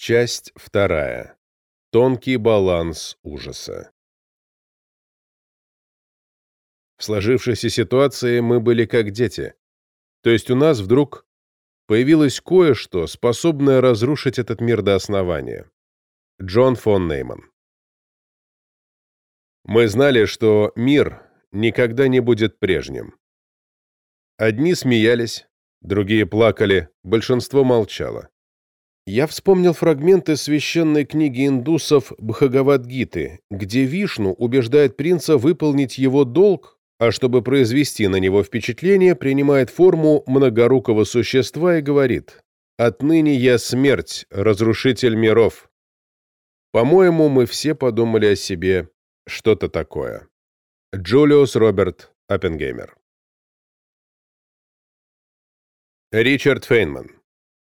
Часть вторая. Тонкий баланс ужаса. В сложившейся ситуации мы были как дети. То есть у нас вдруг появилось кое-что, способное разрушить этот мир до основания. Джон фон Нейман. Мы знали, что мир никогда не будет прежним. Одни смеялись, другие плакали, большинство молчало. Я вспомнил фрагменты священной книги индусов Бхагавадгиты, где Вишну убеждает принца выполнить его долг, а чтобы произвести на него впечатление, принимает форму многорукого существа и говорит «Отныне я смерть, разрушитель миров». По-моему, мы все подумали о себе что-то такое. Джулиус Роберт Оппенгеймер Ричард Фейнман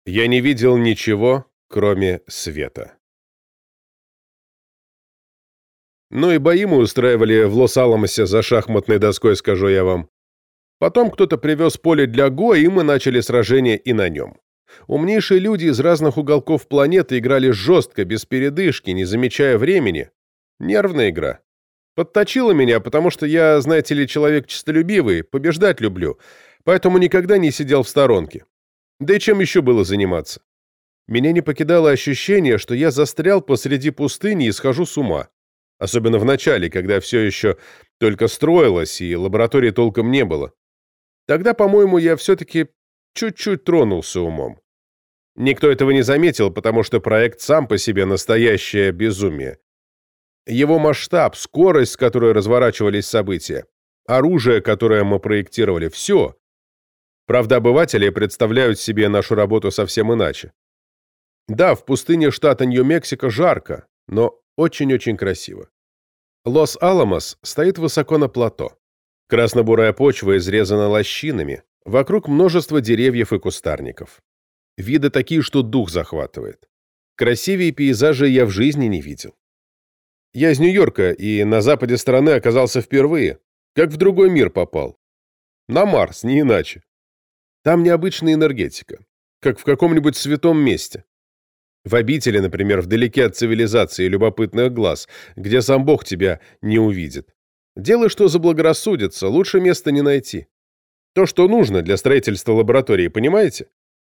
я не видел ничего, кроме света. Ну и бои мы устраивали в Лос-Аламосе за шахматной доской, скажу я вам. Потом кто-то привез поле для Го, и мы начали сражение и на нем. Умнейшие люди из разных уголков планеты играли жестко, без передышки, не замечая времени. Нервная игра. Подточила меня, потому что я, знаете ли, человек честолюбивый, побеждать люблю, поэтому никогда не сидел в сторонке. Да и чем еще было заниматься? Меня не покидало ощущение, что я застрял посреди пустыни и схожу с ума. Особенно в начале, когда все еще только строилось и лаборатории толком не было. Тогда, по-моему, я все-таки чуть-чуть тронулся умом. Никто этого не заметил, потому что проект сам по себе настоящее безумие. Его масштаб, скорость, с которой разворачивались события, оружие, которое мы проектировали, все Правда, обыватели представляют себе нашу работу совсем иначе. Да, в пустыне штата Нью-Мексико жарко, но очень-очень красиво. Лос-Аламос стоит высоко на плато. Красно-бурая почва изрезана лощинами, вокруг множество деревьев и кустарников. Виды такие, что дух захватывает. Красивее пейзажи я в жизни не видел. Я из Нью-Йорка и на западе страны оказался впервые, как в другой мир попал. На Марс, не иначе. Там необычная энергетика, как в каком-нибудь святом месте. В обители, например, вдалеке от цивилизации и любопытных глаз, где сам Бог тебя не увидит. Делай, что заблагорассудится, лучше места не найти. То, что нужно для строительства лаборатории, понимаете?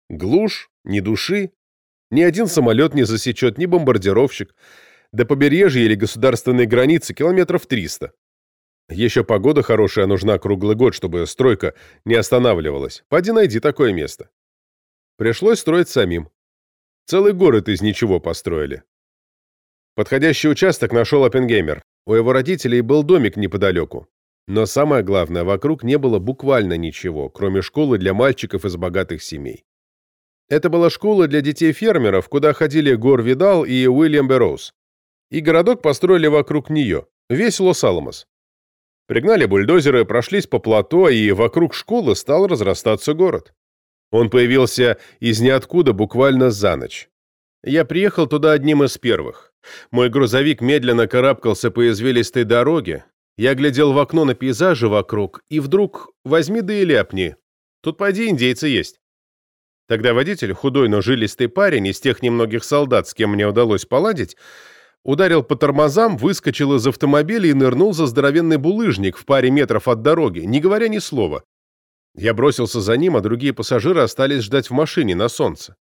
Глушь, ни души, ни один самолет не засечет, ни бомбардировщик. До побережья или государственной границы километров 300. Еще погода хорошая нужна круглый год, чтобы стройка не останавливалась. Пойди найди такое место. Пришлось строить самим. Целый город из ничего построили. Подходящий участок нашел Оппенгеймер. У его родителей был домик неподалеку. Но самое главное, вокруг не было буквально ничего, кроме школы для мальчиков из богатых семей. Это была школа для детей фермеров, куда ходили Гор Видал и Уильям Берроуз. И городок построили вокруг нее, весь Лос-Аламос. Пригнали бульдозеры, прошлись по плато, и вокруг школы стал разрастаться город. Он появился из ниоткуда буквально за ночь. Я приехал туда одним из первых. Мой грузовик медленно карабкался по извилистой дороге. Я глядел в окно на пейзажи вокруг, и вдруг возьми да и ляпни. Тут поди индейцы есть. Тогда водитель, худой, но жилистый парень, из тех немногих солдат, с кем мне удалось поладить, ударил по тормозам, выскочил из автомобиля и нырнул за здоровенный булыжник в паре метров от дороги, не говоря ни слова. Я бросился за ним, а другие пассажиры остались ждать в машине на солнце.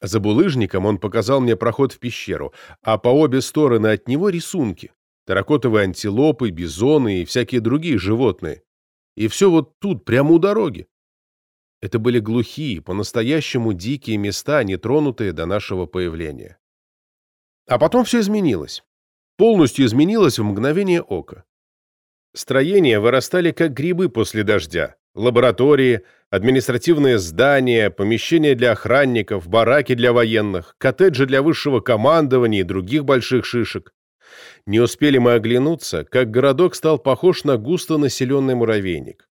За булыжником он показал мне проход в пещеру, а по обе стороны от него рисунки. Таракотовые антилопы, бизоны и всякие другие животные. И все вот тут, прямо у дороги. Это были глухие, по-настоящему дикие места, не тронутые до нашего появления. А потом все изменилось. Полностью изменилось в мгновение ока. Строения вырастали как грибы после дождя. Лаборатории, административные здания, помещения для охранников, бараки для военных, коттеджи для высшего командования и других больших шишек. Не успели мы оглянуться, как городок стал похож на густо населенный муравейник.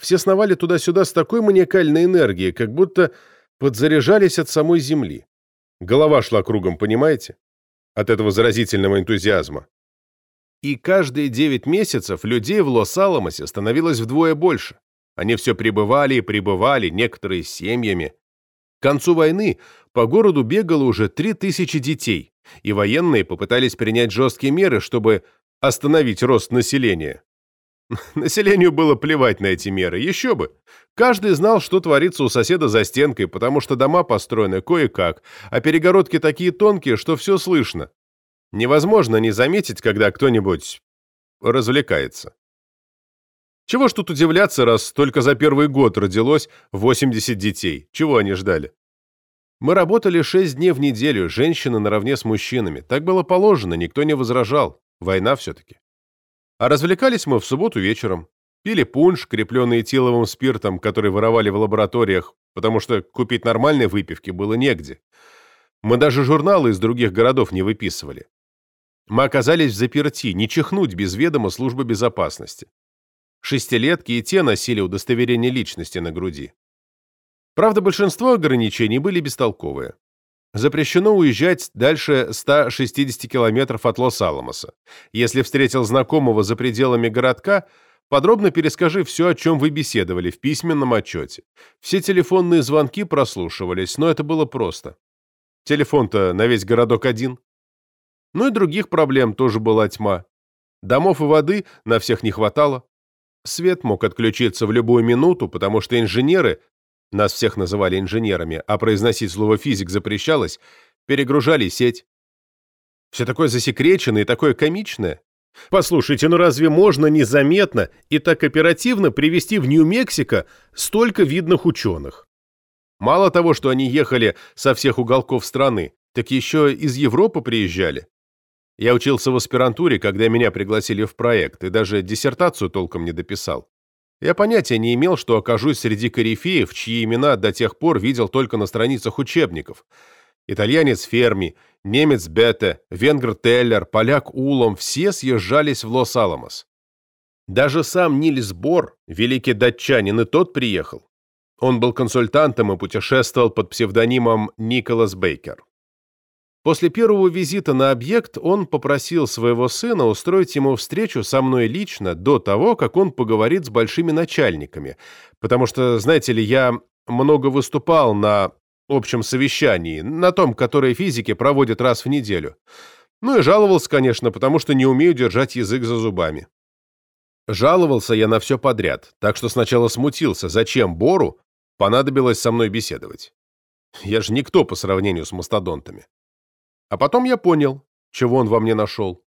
Все сновали туда-сюда с такой маниакальной энергией, как будто подзаряжались от самой земли. Голова шла кругом, понимаете? От этого заразительного энтузиазма. И каждые 9 месяцев людей в Лос-Аламосе становилось вдвое больше. Они все прибывали и прибывали, некоторые с семьями. К концу войны по городу бегало уже 3000 детей, и военные попытались принять жесткие меры, чтобы остановить рост населения. Населению было плевать на эти меры, еще бы. Каждый знал, что творится у соседа за стенкой, потому что дома построены кое-как, а перегородки такие тонкие, что все слышно. Невозможно не заметить, когда кто-нибудь развлекается. Чего ж тут удивляться, раз только за первый год родилось 80 детей? Чего они ждали? Мы работали 6 дней в неделю, женщины наравне с мужчинами. Так было положено, никто не возражал. Война все-таки. А развлекались мы в субботу вечером. Пили пунш, крепленный этиловым спиртом, который воровали в лабораториях, потому что купить нормальной выпивки было негде. Мы даже журналы из других городов не выписывали. Мы оказались в заперти, не чихнуть без ведома службы безопасности. Шестилетки и те носили удостоверение личности на груди. Правда, большинство ограничений были бестолковые. Запрещено уезжать дальше 160 километров от Лос-Аламоса. Если встретил знакомого за пределами городка, подробно перескажи все, о чем вы беседовали в письменном отчете. Все телефонные звонки прослушивались, но это было просто. Телефон-то на весь городок один. Ну и других проблем тоже была тьма. Домов и воды на всех не хватало. Свет мог отключиться в любую минуту, потому что инженеры, нас всех называли инженерами, а произносить слово «физик» запрещалось, перегружали сеть. Все такое засекреченное и такое комичное. Послушайте, ну разве можно незаметно и так оперативно привести в Нью-Мексико столько видных ученых? Мало того, что они ехали со всех уголков страны, так еще из Европы приезжали. Я учился в аспирантуре, когда меня пригласили в проект, и даже диссертацию толком не дописал. Я понятия не имел, что окажусь среди корифеев, чьи имена до тех пор видел только на страницах учебников. Итальянец Ферми, немец Бете, венгр Теллер, поляк Улом – все съезжались в Лос-Аламос. Даже сам Нильс Бор, великий датчанин, и тот приехал. Он был консультантом и путешествовал под псевдонимом Николас Бейкер. После первого визита на объект он попросил своего сына устроить ему встречу со мной лично до того, как он поговорит с большими начальниками, потому что, знаете ли, я много выступал на общем совещании, на том, которое физики проводят раз в неделю. Ну и жаловался, конечно, потому что не умею держать язык за зубами. Жаловался я на все подряд, так что сначала смутился, зачем Бору понадобилось со мной беседовать. Я же никто по сравнению с мастодонтами. А потом я понял, чего он во мне нашел.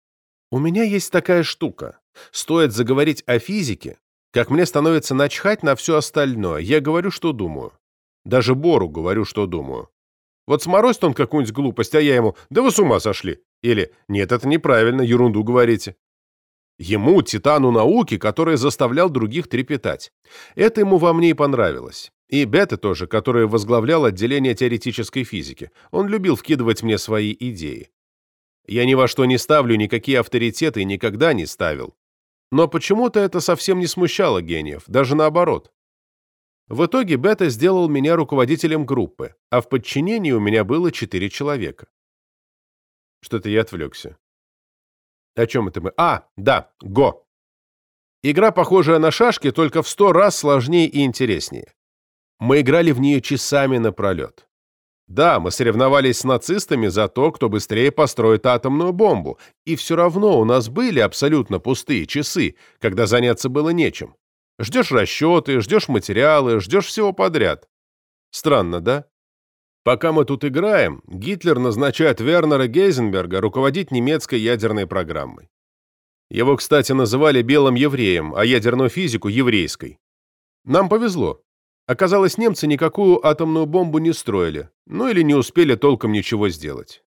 У меня есть такая штука. Стоит заговорить о физике, как мне становится начхать на все остальное. Я говорю, что думаю. Даже Бору говорю, что думаю. Вот сморозит он какую-нибудь глупость, а я ему «Да вы с ума сошли!» Или «Нет, это неправильно, ерунду говорите». Ему, титану науки, который заставлял других трепетать. Это ему во мне и понравилось. И Бета тоже, который возглавлял отделение теоретической физики. Он любил вкидывать мне свои идеи. Я ни во что не ставлю никакие авторитеты и никогда не ставил. Но почему-то это совсем не смущало гениев, даже наоборот. В итоге Бета сделал меня руководителем группы, а в подчинении у меня было четыре человека. Что-то я отвлекся. О чем это мы? А, да, Го. Игра, похожая на шашки, только в сто раз сложнее и интереснее. Мы играли в нее часами напролет. Да, мы соревновались с нацистами за то, кто быстрее построит атомную бомбу, и все равно у нас были абсолютно пустые часы, когда заняться было нечем. Ждешь расчеты, ждешь материалы, ждешь всего подряд. Странно, да? Пока мы тут играем, Гитлер назначает Вернера Гейзенберга руководить немецкой ядерной программой. Его, кстати, называли белым евреем, а ядерную физику – еврейской. Нам повезло. Оказалось, немцы никакую атомную бомбу не строили, ну или не успели толком ничего сделать.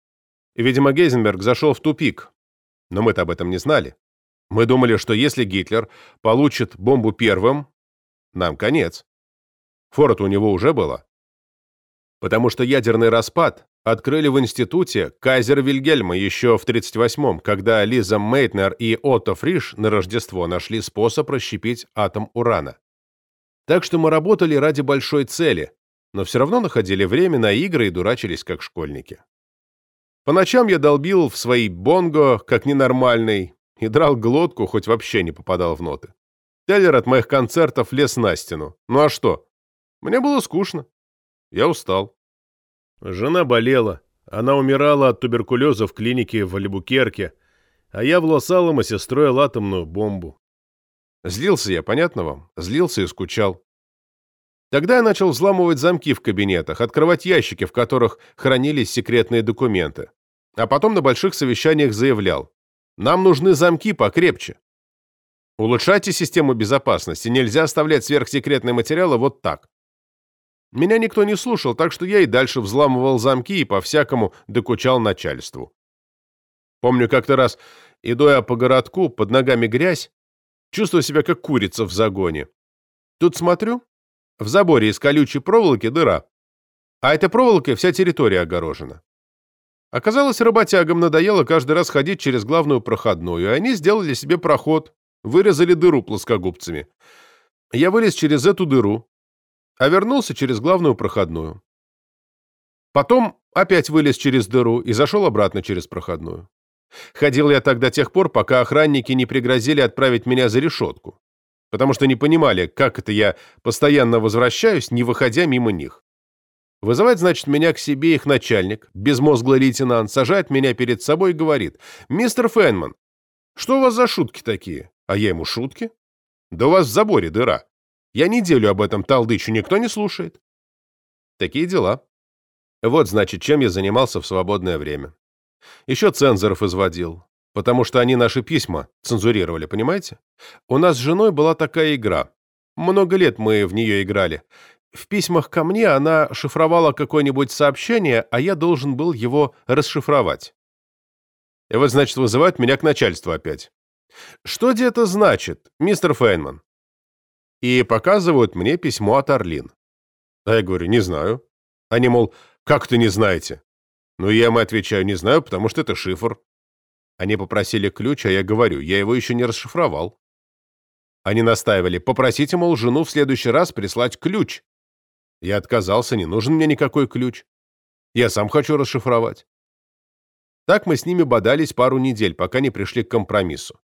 видимо, Гейзенберг зашел в тупик, но мы-то об этом не знали. Мы думали, что если Гитлер получит бомбу первым, нам конец. Фора у него уже была. Потому что ядерный распад открыли в институте Кайзер Вильгельма еще в 1938-м, когда Лиза Мейтнер и Отто Фриш на Рождество нашли способ расщепить атом урана. Так что мы работали ради большой цели, но все равно находили время на игры и дурачились как школьники. По ночам я долбил в свои бонго, как ненормальный, и драл глотку, хоть вообще не попадал в ноты. Теллер от моих концертов лез на стену. Ну а что? Мне было скучно. Я устал. Жена болела. Она умирала от туберкулеза в клинике в Альбукерке, а я в Лос-Аламосе строил атомную бомбу. Злился я, понятно вам? Злился и скучал. Тогда я начал взламывать замки в кабинетах, открывать ящики, в которых хранились секретные документы. А потом на больших совещаниях заявлял. Нам нужны замки покрепче. Улучшайте систему безопасности, нельзя оставлять сверхсекретные материалы вот так. Меня никто не слушал, так что я и дальше взламывал замки и по-всякому докучал начальству. Помню, как-то раз, иду я по городку, под ногами грязь, чувствую себя как курица в загоне. Тут смотрю, в заборе из колючей проволоки дыра. А этой проволокой вся территория огорожена. Оказалось, работягам надоело каждый раз ходить через главную проходную, и они сделали себе проход, вырезали дыру плоскогубцами. Я вылез через эту дыру, а вернулся через главную проходную. Потом опять вылез через дыру и зашел обратно через проходную. Ходил я так до тех пор, пока охранники не пригрозили отправить меня за решетку потому что не понимали, как это я постоянно возвращаюсь, не выходя мимо них. Вызывает, значит, меня к себе их начальник, безмозглый лейтенант, сажает меня перед собой и говорит, «Мистер Фенман, что у вас за шутки такие?» А я ему, «Шутки? Да у вас в заборе дыра. Я неделю об этом талдычу, никто не слушает». Такие дела. Вот, значит, чем я занимался в свободное время. Еще цензоров изводил потому что они наши письма цензурировали, понимаете? У нас с женой была такая игра. Много лет мы в нее играли. В письмах ко мне она шифровала какое-нибудь сообщение, а я должен был его расшифровать. И вот, значит, вызывают меня к начальству опять. Что где это значит, мистер Фейнман? И показывают мне письмо от Орлин. А я говорю, не знаю. Они, мол, как ты не знаете? Ну, я им отвечаю, не знаю, потому что это шифр. Они попросили ключ, а я говорю, я его еще не расшифровал. Они настаивали, попросите, мол, жену в следующий раз прислать ключ. Я отказался, не нужен мне никакой ключ. Я сам хочу расшифровать. Так мы с ними бодались пару недель, пока не пришли к компромиссу.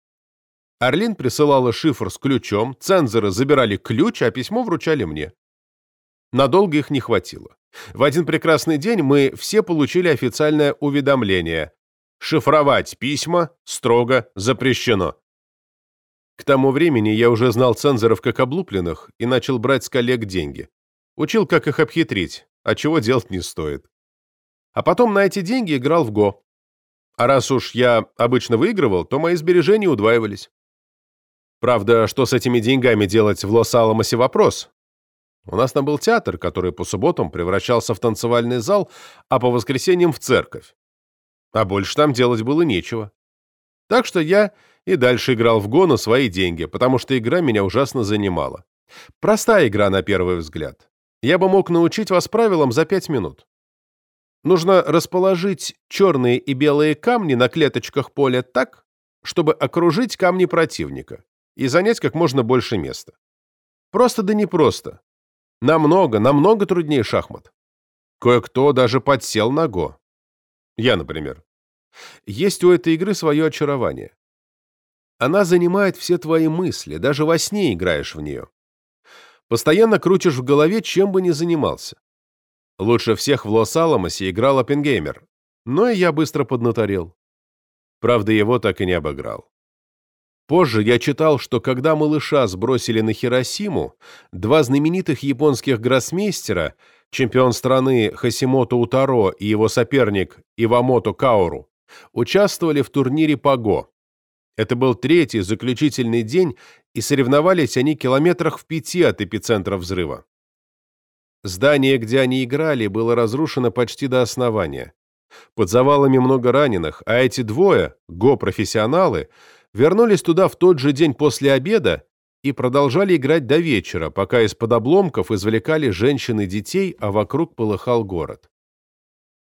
Орлин присылала шифр с ключом, цензоры забирали ключ, а письмо вручали мне. Надолго их не хватило. В один прекрасный день мы все получили официальное уведомление шифровать письма строго запрещено. К тому времени я уже знал цензоров как облупленных и начал брать с коллег деньги. Учил, как их обхитрить, а чего делать не стоит. А потом на эти деньги играл в ГО. А раз уж я обычно выигрывал, то мои сбережения удваивались. Правда, что с этими деньгами делать в Лос-Аламосе вопрос. У нас там был театр, который по субботам превращался в танцевальный зал, а по воскресеньям в церковь а больше там делать было нечего. Так что я и дальше играл в Го на свои деньги, потому что игра меня ужасно занимала. Простая игра на первый взгляд. Я бы мог научить вас правилам за пять минут. Нужно расположить черные и белые камни на клеточках поля так, чтобы окружить камни противника и занять как можно больше места. Просто да не просто. Намного, намного труднее шахмат. Кое-кто даже подсел на Го. Я, например. Есть у этой игры свое очарование. Она занимает все твои мысли, даже во сне играешь в нее. Постоянно крутишь в голове, чем бы ни занимался. Лучше всех в Лос-Аламосе играл Оппенгеймер, но и я быстро поднаторел. Правда, его так и не обыграл. Позже я читал, что когда малыша сбросили на Хиросиму, два знаменитых японских гроссмейстера – чемпион страны Хасимото Утаро и его соперник Ивамото Каору, участвовали в турнире по ГО. Это был третий заключительный день, и соревновались они километрах в пяти от эпицентра взрыва. Здание, где они играли, было разрушено почти до основания. Под завалами много раненых, а эти двое, ГО-профессионалы, вернулись туда в тот же день после обеда и продолжали играть до вечера, пока из-под обломков извлекали женщин и детей, а вокруг полыхал город.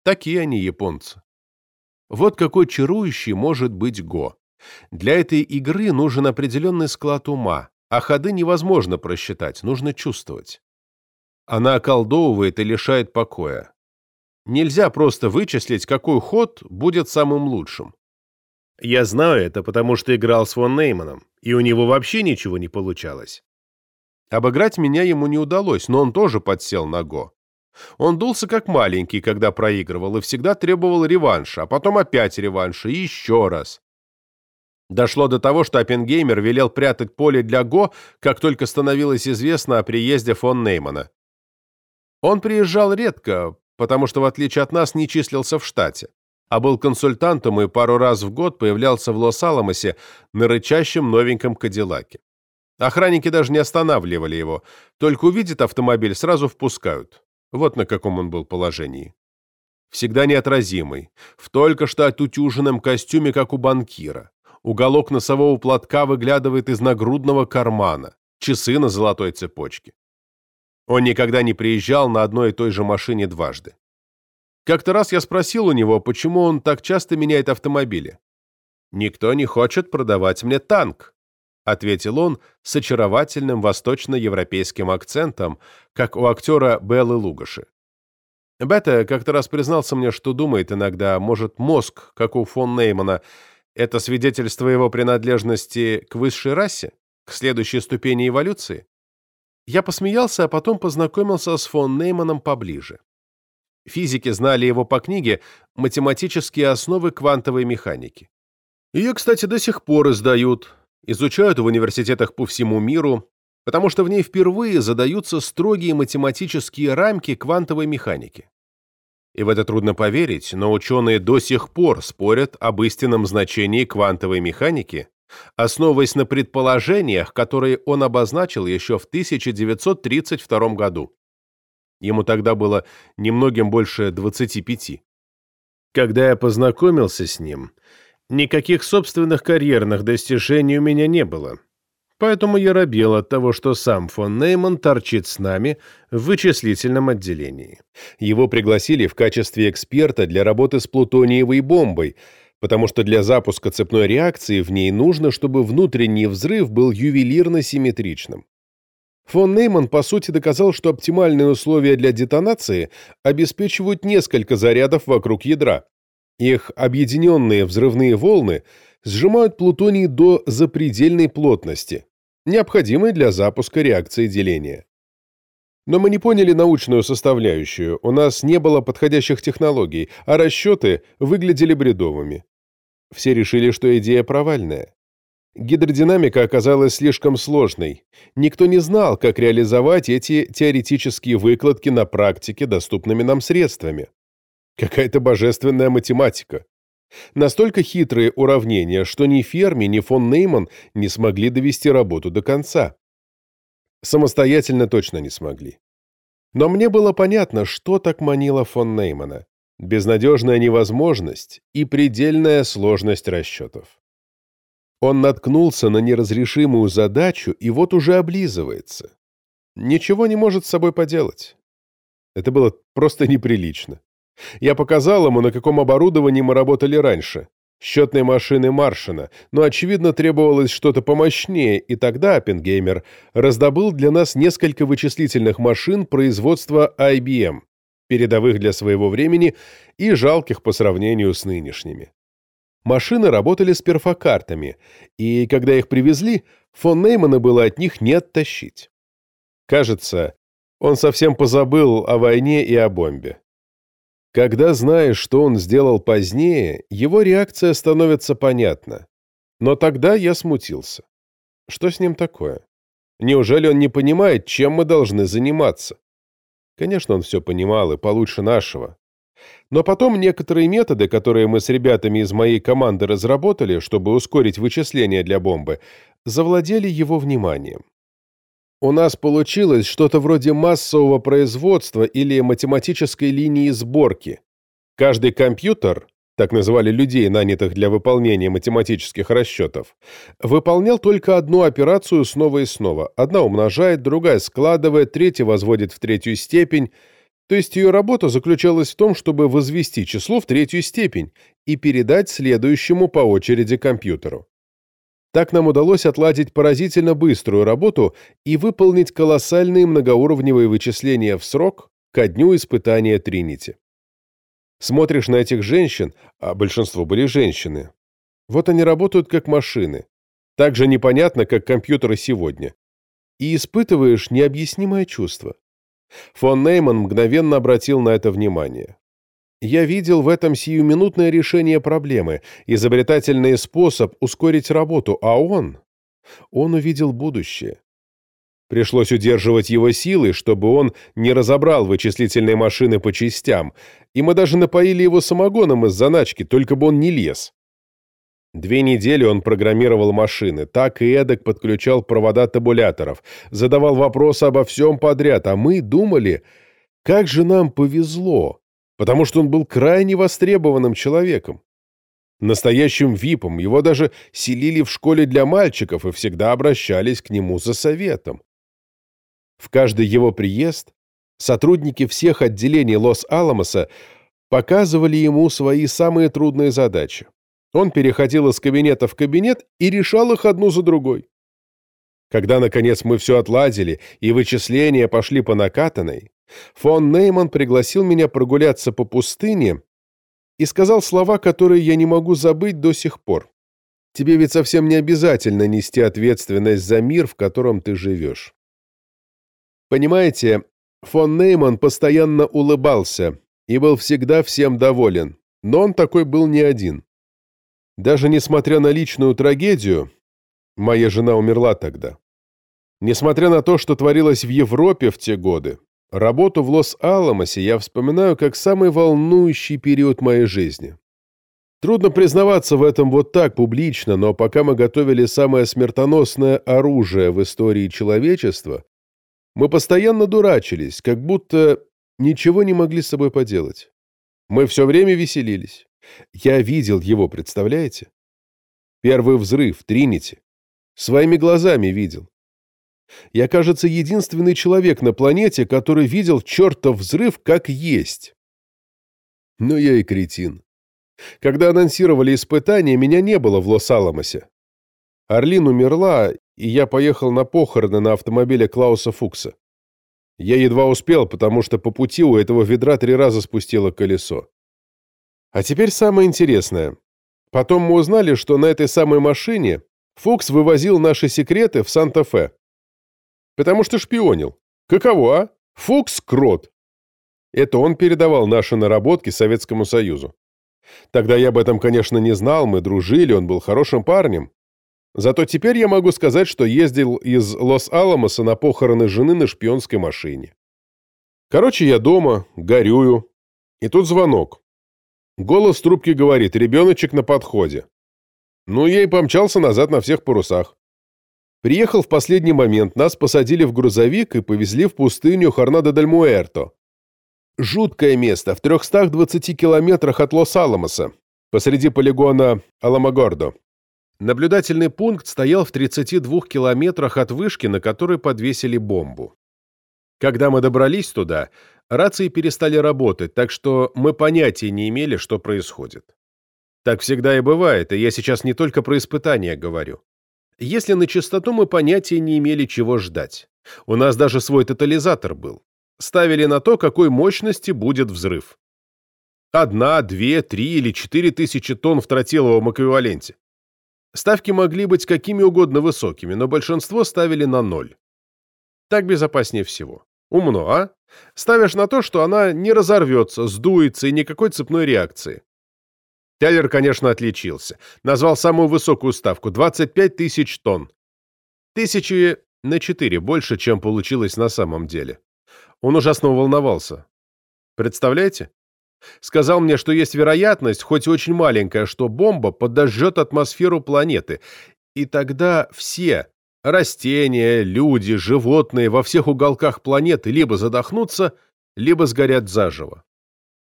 Такие они, японцы. Вот какой чарующий может быть Го. Для этой игры нужен определенный склад ума, а ходы невозможно просчитать, нужно чувствовать. Она околдовывает и лишает покоя. Нельзя просто вычислить, какой ход будет самым лучшим. Я знаю это, потому что играл с фон Нейманом, и у него вообще ничего не получалось. Обыграть меня ему не удалось, но он тоже подсел на Го. Он дулся как маленький, когда проигрывал, и всегда требовал реванша, а потом опять реванша, и еще раз. Дошло до того, что Оппенгеймер велел прятать поле для Го, как только становилось известно о приезде фон Неймана. Он приезжал редко, потому что, в отличие от нас, не числился в штате, а был консультантом и пару раз в год появлялся в Лос-Аламосе на рычащем новеньком Кадиллаке. Охранники даже не останавливали его, только увидят автомобиль, сразу впускают. Вот на каком он был положении. Всегда неотразимый, в только что отутюженном костюме, как у банкира. Уголок носового платка выглядывает из нагрудного кармана, часы на золотой цепочке. Он никогда не приезжал на одной и той же машине дважды. Как-то раз я спросил у него, почему он так часто меняет автомобили. «Никто не хочет продавать мне танк», — ответил он с очаровательным восточноевропейским акцентом, как у актера Беллы Лугаши. Бета как-то раз признался мне, что думает иногда, может, мозг, как у фон Неймана — это свидетельство его принадлежности к высшей расе? К следующей ступени эволюции? Я посмеялся, а потом познакомился с фон Нейманом поближе. Физики знали его по книге «Математические основы квантовой механики». Ее, кстати, до сих пор издают, изучают в университетах по всему миру, потому что в ней впервые задаются строгие математические рамки квантовой механики. И в это трудно поверить, но ученые до сих пор спорят об истинном значении квантовой механики, основываясь на предположениях, которые он обозначил еще в 1932 году. Ему тогда было немногим больше 25. Когда я познакомился с ним, никаких собственных карьерных достижений у меня не было. Поэтому я робел от того, что сам фон Нейман торчит с нами в вычислительном отделении. Его пригласили в качестве эксперта для работы с плутониевой бомбой, потому что для запуска цепной реакции в ней нужно, чтобы внутренний взрыв был ювелирно-симметричным. Фон Нейман, по сути, доказал, что оптимальные условия для детонации обеспечивают несколько зарядов вокруг ядра. Их объединенные взрывные волны – сжимают плутоний до запредельной плотности, необходимой для запуска реакции деления. Но мы не поняли научную составляющую, у нас не было подходящих технологий, а расчеты выглядели бредовыми. Все решили, что идея провальная. Гидродинамика оказалась слишком сложной. Никто не знал, как реализовать эти теоретические выкладки на практике доступными нам средствами. Какая-то божественная математика. Настолько хитрые уравнения, что ни Ферми, ни фон Нейман не смогли довести работу до конца. Самостоятельно точно не смогли. Но мне было понятно, что так манило фон Неймана. Безнадежная невозможность и предельная сложность расчетов. Он наткнулся на неразрешимую задачу и вот уже облизывается. Ничего не может с собой поделать. Это было просто неприлично. Я показал ему, на каком оборудовании мы работали раньше. Счетной машины Маршина, но, очевидно, требовалось что-то помощнее, и тогда Оппенгеймер раздобыл для нас несколько вычислительных машин производства IBM, передовых для своего времени и жалких по сравнению с нынешними. Машины работали с перфокартами, и когда их привезли, фон Неймана было от них не оттащить. Кажется, он совсем позабыл о войне и о бомбе. Когда знаешь, что он сделал позднее, его реакция становится понятна. Но тогда я смутился. Что с ним такое? Неужели он не понимает, чем мы должны заниматься? Конечно, он все понимал, и получше нашего. Но потом некоторые методы, которые мы с ребятами из моей команды разработали, чтобы ускорить вычисления для бомбы, завладели его вниманием. У нас получилось что-то вроде массового производства или математической линии сборки. Каждый компьютер, так называли людей, нанятых для выполнения математических расчетов, выполнял только одну операцию снова и снова. Одна умножает, другая складывает, третья возводит в третью степень. То есть ее работа заключалась в том, чтобы возвести число в третью степень и передать следующему по очереди компьютеру. Так нам удалось отладить поразительно быструю работу и выполнить колоссальные многоуровневые вычисления в срок ко дню испытания Тринити. Смотришь на этих женщин, а большинство были женщины. Вот они работают как машины. Так же непонятно, как компьютеры сегодня. И испытываешь необъяснимое чувство. Фон Нейман мгновенно обратил на это внимание. Я видел в этом сиюминутное решение проблемы, изобретательный способ ускорить работу, а он... Он увидел будущее. Пришлось удерживать его силой, чтобы он не разобрал вычислительные машины по частям, и мы даже напоили его самогоном из заначки, только бы он не лез. Две недели он программировал машины, так и эдак подключал провода табуляторов, задавал вопросы обо всем подряд, а мы думали, как же нам повезло, потому что он был крайне востребованным человеком. Настоящим ВИПом его даже селили в школе для мальчиков и всегда обращались к нему за советом. В каждый его приезд сотрудники всех отделений Лос-Аламоса показывали ему свои самые трудные задачи. Он переходил из кабинета в кабинет и решал их одну за другой. Когда, наконец, мы все отладили и вычисления пошли по накатанной, фон Нейман пригласил меня прогуляться по пустыне и сказал слова, которые я не могу забыть до сих пор. «Тебе ведь совсем не обязательно нести ответственность за мир, в котором ты живешь. Понимаете, фон Нейман постоянно улыбался и был всегда всем доволен, но он такой был не один. Даже несмотря на личную трагедию, моя жена умерла тогда, несмотря на то, что творилось в Европе в те годы, работу в Лос-Аламосе я вспоминаю как самый волнующий период моей жизни. Трудно признаваться в этом вот так публично, но пока мы готовили самое смертоносное оружие в истории человечества, мы постоянно дурачились, как будто ничего не могли с собой поделать. Мы все время веселились. Я видел его, представляете? Первый взрыв, Тринити. Своими глазами видел. Я, кажется, единственный человек на планете, который видел чертов взрыв как есть. Но я и кретин. Когда анонсировали испытания, меня не было в Лос-Аламосе. Орлин умерла, и я поехал на похороны на автомобиле Клауса Фукса. Я едва успел, потому что по пути у этого ведра три раза спустило колесо. А теперь самое интересное. Потом мы узнали, что на этой самой машине Фукс вывозил наши секреты в Санта-Фе. Потому что шпионил. Каково, а? Фукс – крот. Это он передавал наши наработки Советскому Союзу. Тогда я об этом, конечно, не знал, мы дружили, он был хорошим парнем. Зато теперь я могу сказать, что ездил из Лос-Аламоса на похороны жены на шпионской машине. Короче, я дома, горюю. И тут звонок. Голос трубки говорит, ребеночек на подходе. Ну, я и помчался назад на всех парусах. Приехал в последний момент, нас посадили в грузовик и повезли в пустыню Хорнадо-дель-Муэрто. Жуткое место, в 320 километрах от Лос-Аламоса, посреди полигона Аламагордо. Наблюдательный пункт стоял в 32 километрах от вышки, на которой подвесили бомбу. Когда мы добрались туда, рации перестали работать, так что мы понятия не имели, что происходит. Так всегда и бывает, и я сейчас не только про испытания говорю. Если на чистоту мы понятия не имели, чего ждать. У нас даже свой тотализатор был. Ставили на то, какой мощности будет взрыв. Одна, две, три или четыре тысячи тонн в тротиловом эквиваленте. Ставки могли быть какими угодно высокими, но большинство ставили на ноль. Так безопаснее всего. Умно, а? Ставишь на то, что она не разорвется, сдуется и никакой цепной реакции. Теллер, конечно, отличился. Назвал самую высокую ставку – 25 тысяч тонн. Тысячи на четыре больше, чем получилось на самом деле. Он ужасно волновался. Представляете? Сказал мне, что есть вероятность, хоть очень маленькая, что бомба подожжет атмосферу планеты. И тогда все – растения, люди, животные во всех уголках планеты либо задохнутся, либо сгорят заживо.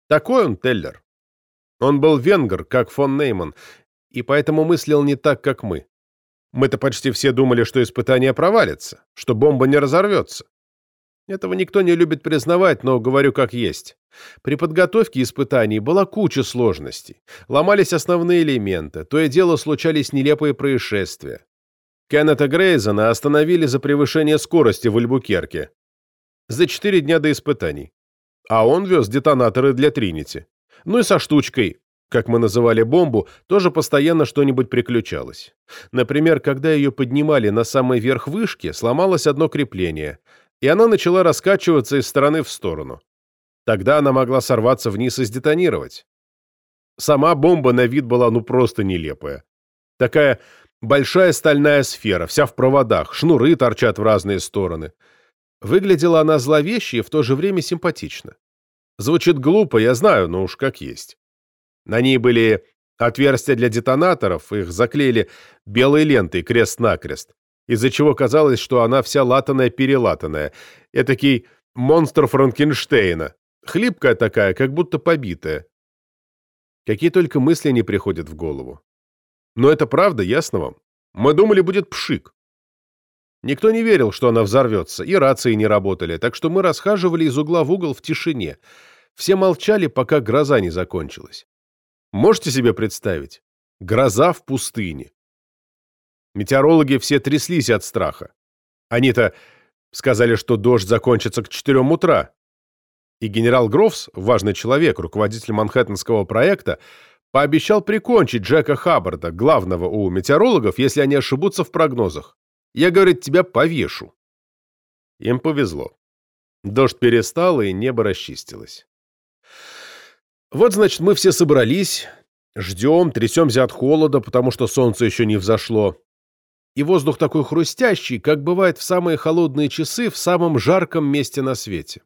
Такой он, Теллер. Он был венгер, как фон Нейман, и поэтому мыслил не так, как мы. Мы-то почти все думали, что испытание провалится, что бомба не разорвется. Этого никто не любит признавать, но говорю как есть. При подготовке испытаний была куча сложностей. Ломались основные элементы, то и дело случались нелепые происшествия. Кеннета Грейзена остановили за превышение скорости в Альбукерке. За четыре дня до испытаний. А он вез детонаторы для Тринити. Ну и со штучкой, как мы называли бомбу, тоже постоянно что-нибудь приключалось. Например, когда ее поднимали на самый верх вышки, сломалось одно крепление. и она начала раскачиваться из стороны в сторону. Тогда она могла сорваться вниз и сдетонировать. Сама бомба на вид была ну просто нелепая. Такая большая стальная сфера, вся в проводах, шнуры торчат в разные стороны. Выглядела она зловеще и в то же время симпатично. Звучит глупо, я знаю, но уж как есть. На ней были отверстия для детонаторов, их заклеили белой лентой крест-накрест, из-за чего казалось, что она вся латаная-перелатанная, этакий монстр Франкенштейна, хлипкая такая, как будто побитая. Какие только мысли не приходят в голову. Но это правда, ясно вам? Мы думали, будет пшик. Никто не верил, что она взорвется, и рации не работали, так что мы расхаживали из угла в угол в тишине. Все молчали, пока гроза не закончилась. Можете себе представить? Гроза в пустыне. Метеорологи все тряслись от страха. Они-то сказали, что дождь закончится к четырем утра. И генерал Грофс, важный человек, руководитель Манхэттенского проекта, пообещал прикончить Джека Хаббарда, главного у метеорологов, если они ошибутся в прогнозах. Я, говорит, тебя повешу. Им повезло. Дождь перестал, и небо расчистилось. Вот, значит, мы все собрались, ждем, трясемся от холода, потому что солнце еще не взошло. И воздух такой хрустящий, как бывает в самые холодные часы в самом жарком месте на свете.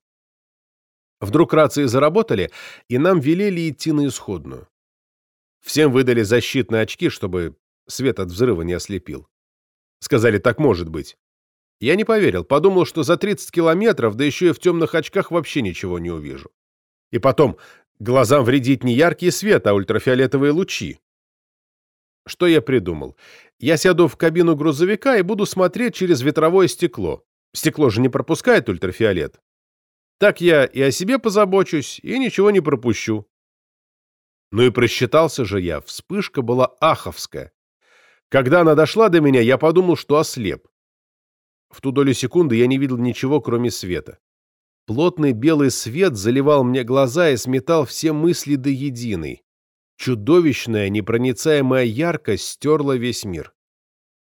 Вдруг рации заработали, и нам велели идти на исходную. Всем выдали защитные очки, чтобы свет от взрыва не ослепил. Сказали, так может быть. Я не поверил, подумал, что за 30 километров, да еще и в темных очках вообще ничего не увижу. И потом, глазам вредит не яркий свет, а ультрафиолетовые лучи. Что я придумал? Я сяду в кабину грузовика и буду смотреть через ветровое стекло. Стекло же не пропускает ультрафиолет. Так я и о себе позабочусь, и ничего не пропущу. Ну и просчитался же я, вспышка была аховская. Когда она дошла до меня, я подумал, что ослеп. В ту долю секунды я не видел ничего, кроме света. Плотный белый свет заливал мне глаза и сметал все мысли до единой. Чудовищная, непроницаемая яркость стерла весь мир.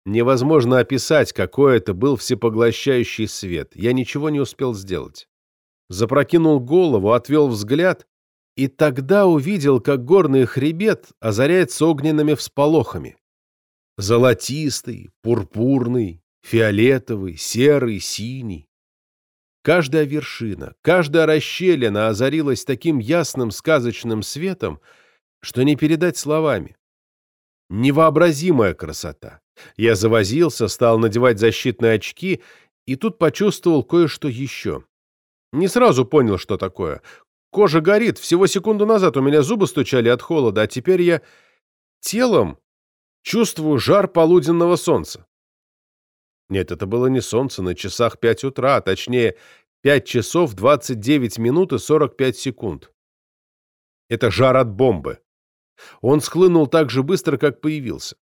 Невозможно описать, какой это был всепоглощающий свет. Я ничего не успел сделать. Запрокинул голову, отвел взгляд, и тогда увидел, как горный хребет озаряется огненными всполохами. Золотистый, пурпурный, фиолетовый, серый, синий. Каждая вершина, каждая расщелина озарилась таким ясным сказочным светом, что не передать словами. Невообразимая красота. Я завозился, стал надевать защитные очки, и тут почувствовал кое-что еще. Не сразу понял, что такое. Кожа горит. Всего секунду назад у меня зубы стучали от холода, а теперь я телом Чувствую жар полуденного солнца. Нет, это было не солнце на часах 5 утра, а точнее 5 часов 29 минут и 45 секунд. Это жар от бомбы. Он схлынул так же быстро, как появился.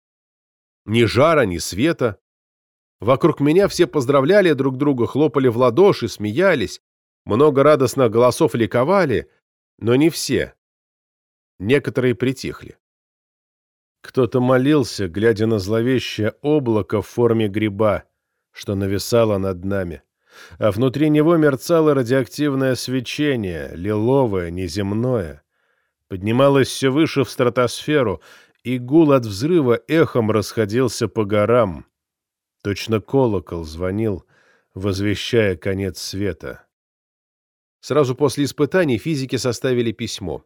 Ни жара, ни света. Вокруг меня все поздравляли друг друга, хлопали в ладоши, смеялись. Много радостных голосов ликовали, но не все. Некоторые притихли. Кто-то молился, глядя на зловещее облако в форме гриба, что нависало над нами, а внутри него мерцало радиоактивное свечение, лиловое, неземное. Поднималось все выше в стратосферу, и гул от взрыва эхом расходился по горам. Точно колокол звонил, возвещая конец света. Сразу после испытаний физики составили письмо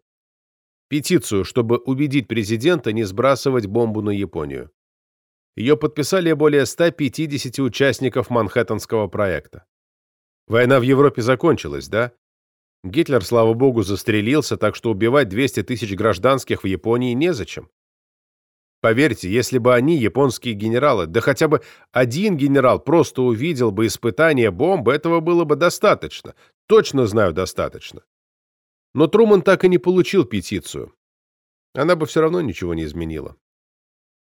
петицию, чтобы убедить президента не сбрасывать бомбу на Японию. Ее подписали более 150 участников Манхэттенского проекта. Война в Европе закончилась, да? Гитлер, слава богу, застрелился, так что убивать 200 тысяч гражданских в Японии незачем. Поверьте, если бы они, японские генералы, да хотя бы один генерал просто увидел бы испытание бомбы, этого было бы достаточно. Точно знаю, достаточно. Но Труман так и не получил петицию. Она бы все равно ничего не изменила.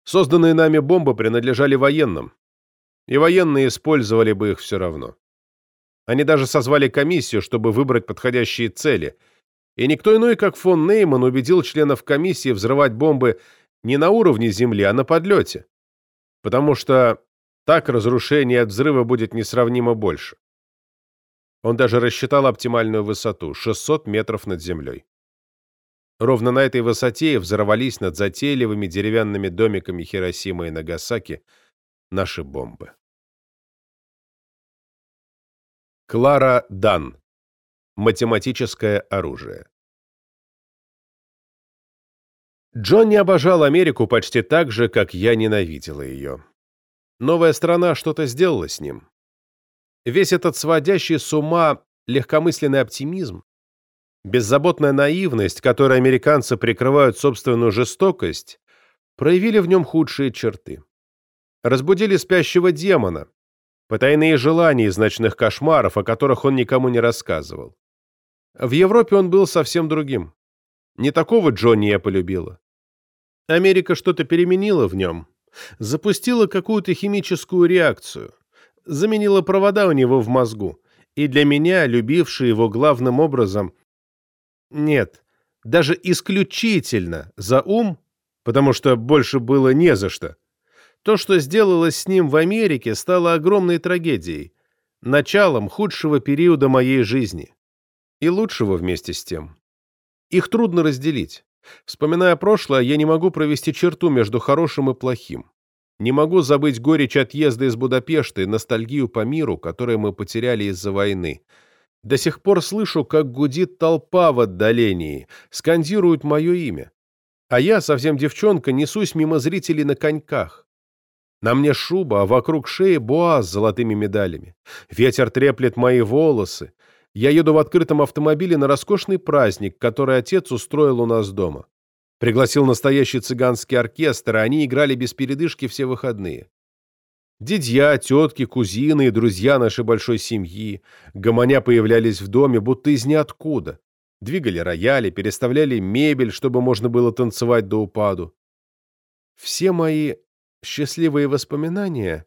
Созданные нами бомбы принадлежали военным, и военные использовали бы их все равно. Они даже созвали комиссию, чтобы выбрать подходящие цели, и никто иной, как фон Нейман, убедил членов комиссии взрывать бомбы не на уровне Земли, а на подлете, потому что так разрушение от взрыва будет несравнимо больше. Он даже рассчитал оптимальную высоту – 600 метров над землей. Ровно на этой высоте взорвались над затейливыми деревянными домиками Хиросимы и Нагасаки наши бомбы. Клара Дан. Математическое оружие. Джонни обожал Америку почти так же, как я ненавидела ее. Новая страна что-то сделала с ним. Весь этот сводящий с ума легкомысленный оптимизм, беззаботная наивность, которой американцы прикрывают собственную жестокость, проявили в нем худшие черты. Разбудили спящего демона, потайные желания из ночных кошмаров, о которых он никому не рассказывал. В Европе он был совсем другим. Не такого Джонни я полюбила. Америка что-то переменила в нем, запустила какую-то химическую реакцию, заменила провода у него в мозгу, и для меня, любивший его главным образом, нет, даже исключительно за ум, потому что больше было не за что, то, что сделалось с ним в Америке, стало огромной трагедией, началом худшего периода моей жизни. И лучшего вместе с тем. Их трудно разделить. Вспоминая прошлое, я не могу провести черту между хорошим и плохим. Не могу забыть горечь отъезда из Будапешта и ностальгию по миру, который мы потеряли из-за войны. До сих пор слышу, как гудит толпа в отдалении, скандируют мое имя. А я, совсем девчонка, несусь мимо зрителей на коньках. На мне шуба, а вокруг шеи боа с золотыми медалями. Ветер треплет мои волосы. Я еду в открытом автомобиле на роскошный праздник, который отец устроил у нас дома. Пригласил настоящий цыганский оркестр, и они играли без передышки все выходные. Дядья, тетки, кузины и друзья нашей большой семьи, гомоня появлялись в доме, будто из ниоткуда. Двигали рояли, переставляли мебель, чтобы можно было танцевать до упаду. Все мои счастливые воспоминания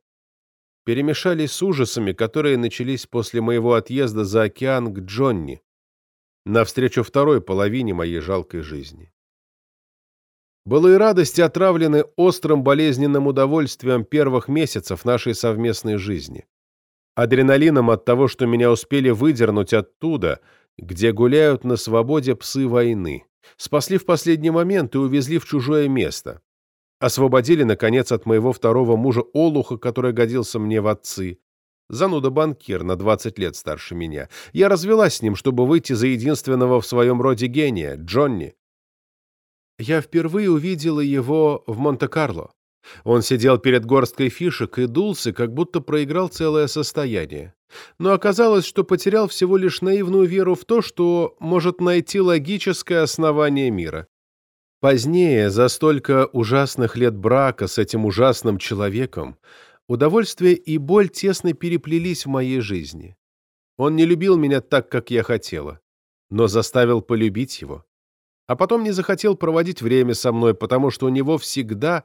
перемешались с ужасами, которые начались после моего отъезда за океан к Джонни, навстречу второй половине моей жалкой жизни. Былые радости отравлены острым болезненным удовольствием первых месяцев нашей совместной жизни. Адреналином от того, что меня успели выдернуть оттуда, где гуляют на свободе псы войны. Спасли в последний момент и увезли в чужое место. Освободили, наконец, от моего второго мужа Олуха, который годился мне в отцы. Зануда-банкир, на 20 лет старше меня. Я развелась с ним, чтобы выйти за единственного в своем роде гения, Джонни. Я впервые увидела его в Монте-Карло. Он сидел перед горсткой фишек и дулся, как будто проиграл целое состояние. Но оказалось, что потерял всего лишь наивную веру в то, что может найти логическое основание мира. Позднее, за столько ужасных лет брака с этим ужасным человеком, удовольствие и боль тесно переплелись в моей жизни. Он не любил меня так, как я хотела, но заставил полюбить его. А потом не захотел проводить время со мной, потому что у него всегда,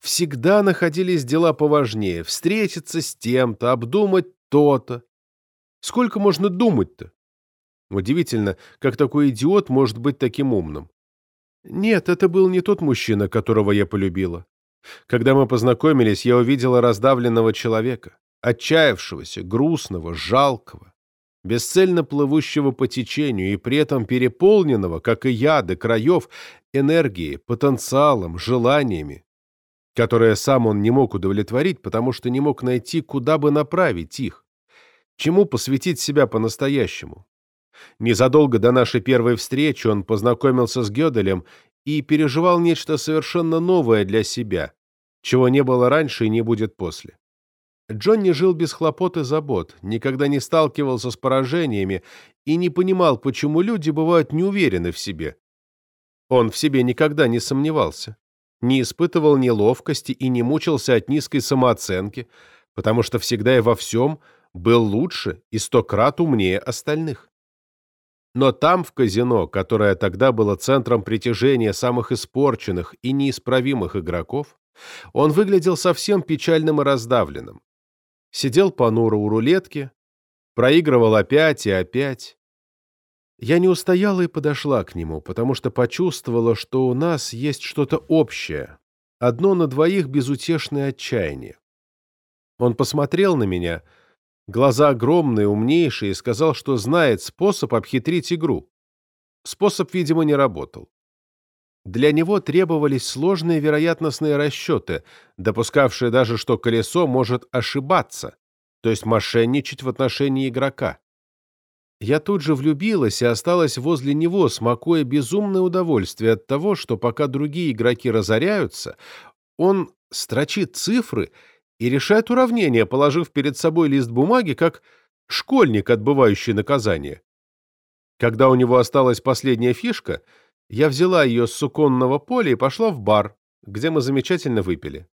всегда находились дела поважнее, встретиться с тем-то, обдумать то-то. Сколько можно думать-то? Удивительно, как такой идиот может быть таким умным. Нет, это был не тот мужчина, которого я полюбила. Когда мы познакомились, я увидела раздавленного человека, отчаявшегося, грустного, жалкого, бесцельно плывущего по течению и при этом переполненного, как и я, до краев, энергией, потенциалом, желаниями, которые сам он не мог удовлетворить, потому что не мог найти, куда бы направить их, чему посвятить себя по-настоящему. Незадолго до нашей первой встречи он познакомился с Гёделем и переживал нечто совершенно новое для себя, чего не было раньше и не будет после. Джонни жил без хлопот и забот, никогда не сталкивался с поражениями и не понимал, почему люди бывают неуверены в себе. Он в себе никогда не сомневался, не испытывал неловкости и не мучился от низкой самооценки, потому что всегда и во всем был лучше и сто крат умнее остальных. Но там, в казино, которое тогда было центром притяжения самых испорченных и неисправимых игроков, он выглядел совсем печальным и раздавленным. Сидел понуро у рулетки, проигрывал опять и опять. Я не устояла и подошла к нему, потому что почувствовала, что у нас есть что-то общее, одно на двоих безутешное отчаяние. Он посмотрел на меня, Глаза огромные, умнейшие, и сказал, что знает способ обхитрить игру. Способ, видимо, не работал. Для него требовались сложные вероятностные расчеты, допускавшие даже, что колесо может ошибаться, то есть мошенничать в отношении игрока. Я тут же влюбилась и осталась возле него, смакуя безумное удовольствие от того, что пока другие игроки разоряются, он строчит цифры и решает уравнение, положив перед собой лист бумаги, как школьник, отбывающий наказание. Когда у него осталась последняя фишка, я взяла ее с суконного поля и пошла в бар, где мы замечательно выпили.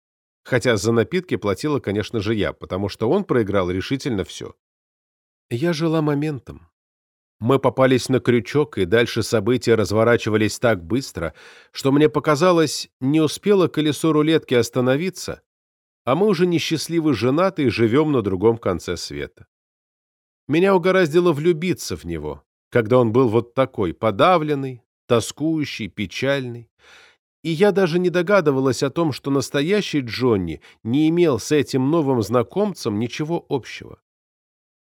Хотя за напитки платила, конечно же, я, потому что он проиграл решительно все. Я жила моментом. Мы попались на крючок, и дальше события разворачивались так быстро, что мне показалось, не успело колесо рулетки остановиться, а мы уже несчастливы женаты и живем на другом конце света. Меня угораздило влюбиться в него, когда он был вот такой, подавленный, тоскующий, печальный. И я даже не догадывалась о том, что настоящий Джонни не имел с этим новым знакомцем ничего общего.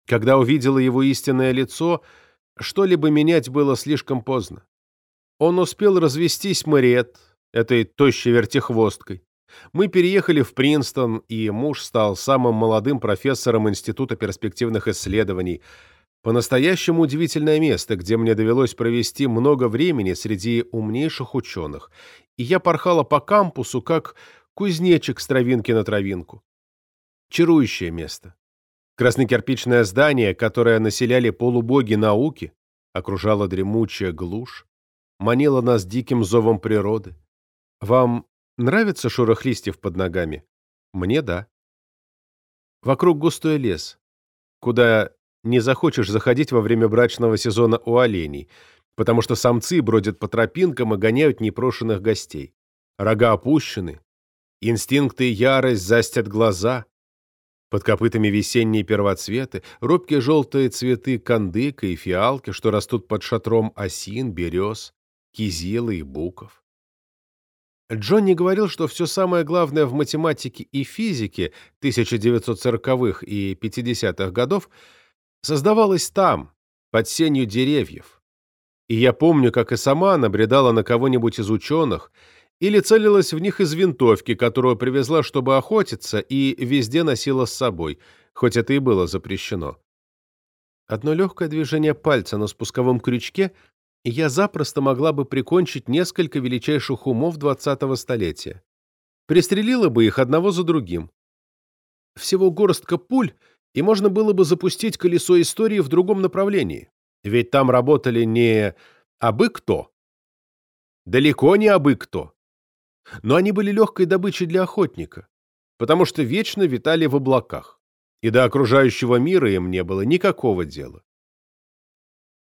Когда увидела его истинное лицо — что-либо менять было слишком поздно. Он успел развестись с Мэриет, этой тощей вертихвосткой. Мы переехали в Принстон, и муж стал самым молодым профессором Института перспективных исследований. По-настоящему удивительное место, где мне довелось провести много времени среди умнейших ученых, и я порхала по кампусу, как кузнечик с травинки на травинку. Чарующее место. Краснокирпичное здание, которое населяли полубоги науки, окружала дремучая глушь, манила нас диким зовом природы. Вам нравится шорох листьев под ногами? Мне да. Вокруг густой лес, куда не захочешь заходить во время брачного сезона у оленей, потому что самцы бродят по тропинкам и гоняют непрошенных гостей. Рога опущены, инстинкты и ярость застят глаза, под копытами весенние первоцветы, робкие желтые цветы кандыка и фиалки, что растут под шатром осин, берез, кизилы и буков. Джонни говорил, что все самое главное в математике и физике 1940-х и 50-х годов создавалось там, под сенью деревьев. И я помню, как и сама набредала на кого-нибудь из ученых или целилась в них из винтовки, которую привезла, чтобы охотиться, и везде носила с собой, хоть это и было запрещено. Одно легкое движение пальца на спусковом крючке, и я запросто могла бы прикончить несколько величайших умов двадцатого столетия. Пристрелила бы их одного за другим. Всего горстка пуль, и можно было бы запустить колесо истории в другом направлении. Ведь там работали не абы кто. Далеко не абы кто но они были легкой добычей для охотника, потому что вечно витали в облаках, и до окружающего мира им не было никакого дела.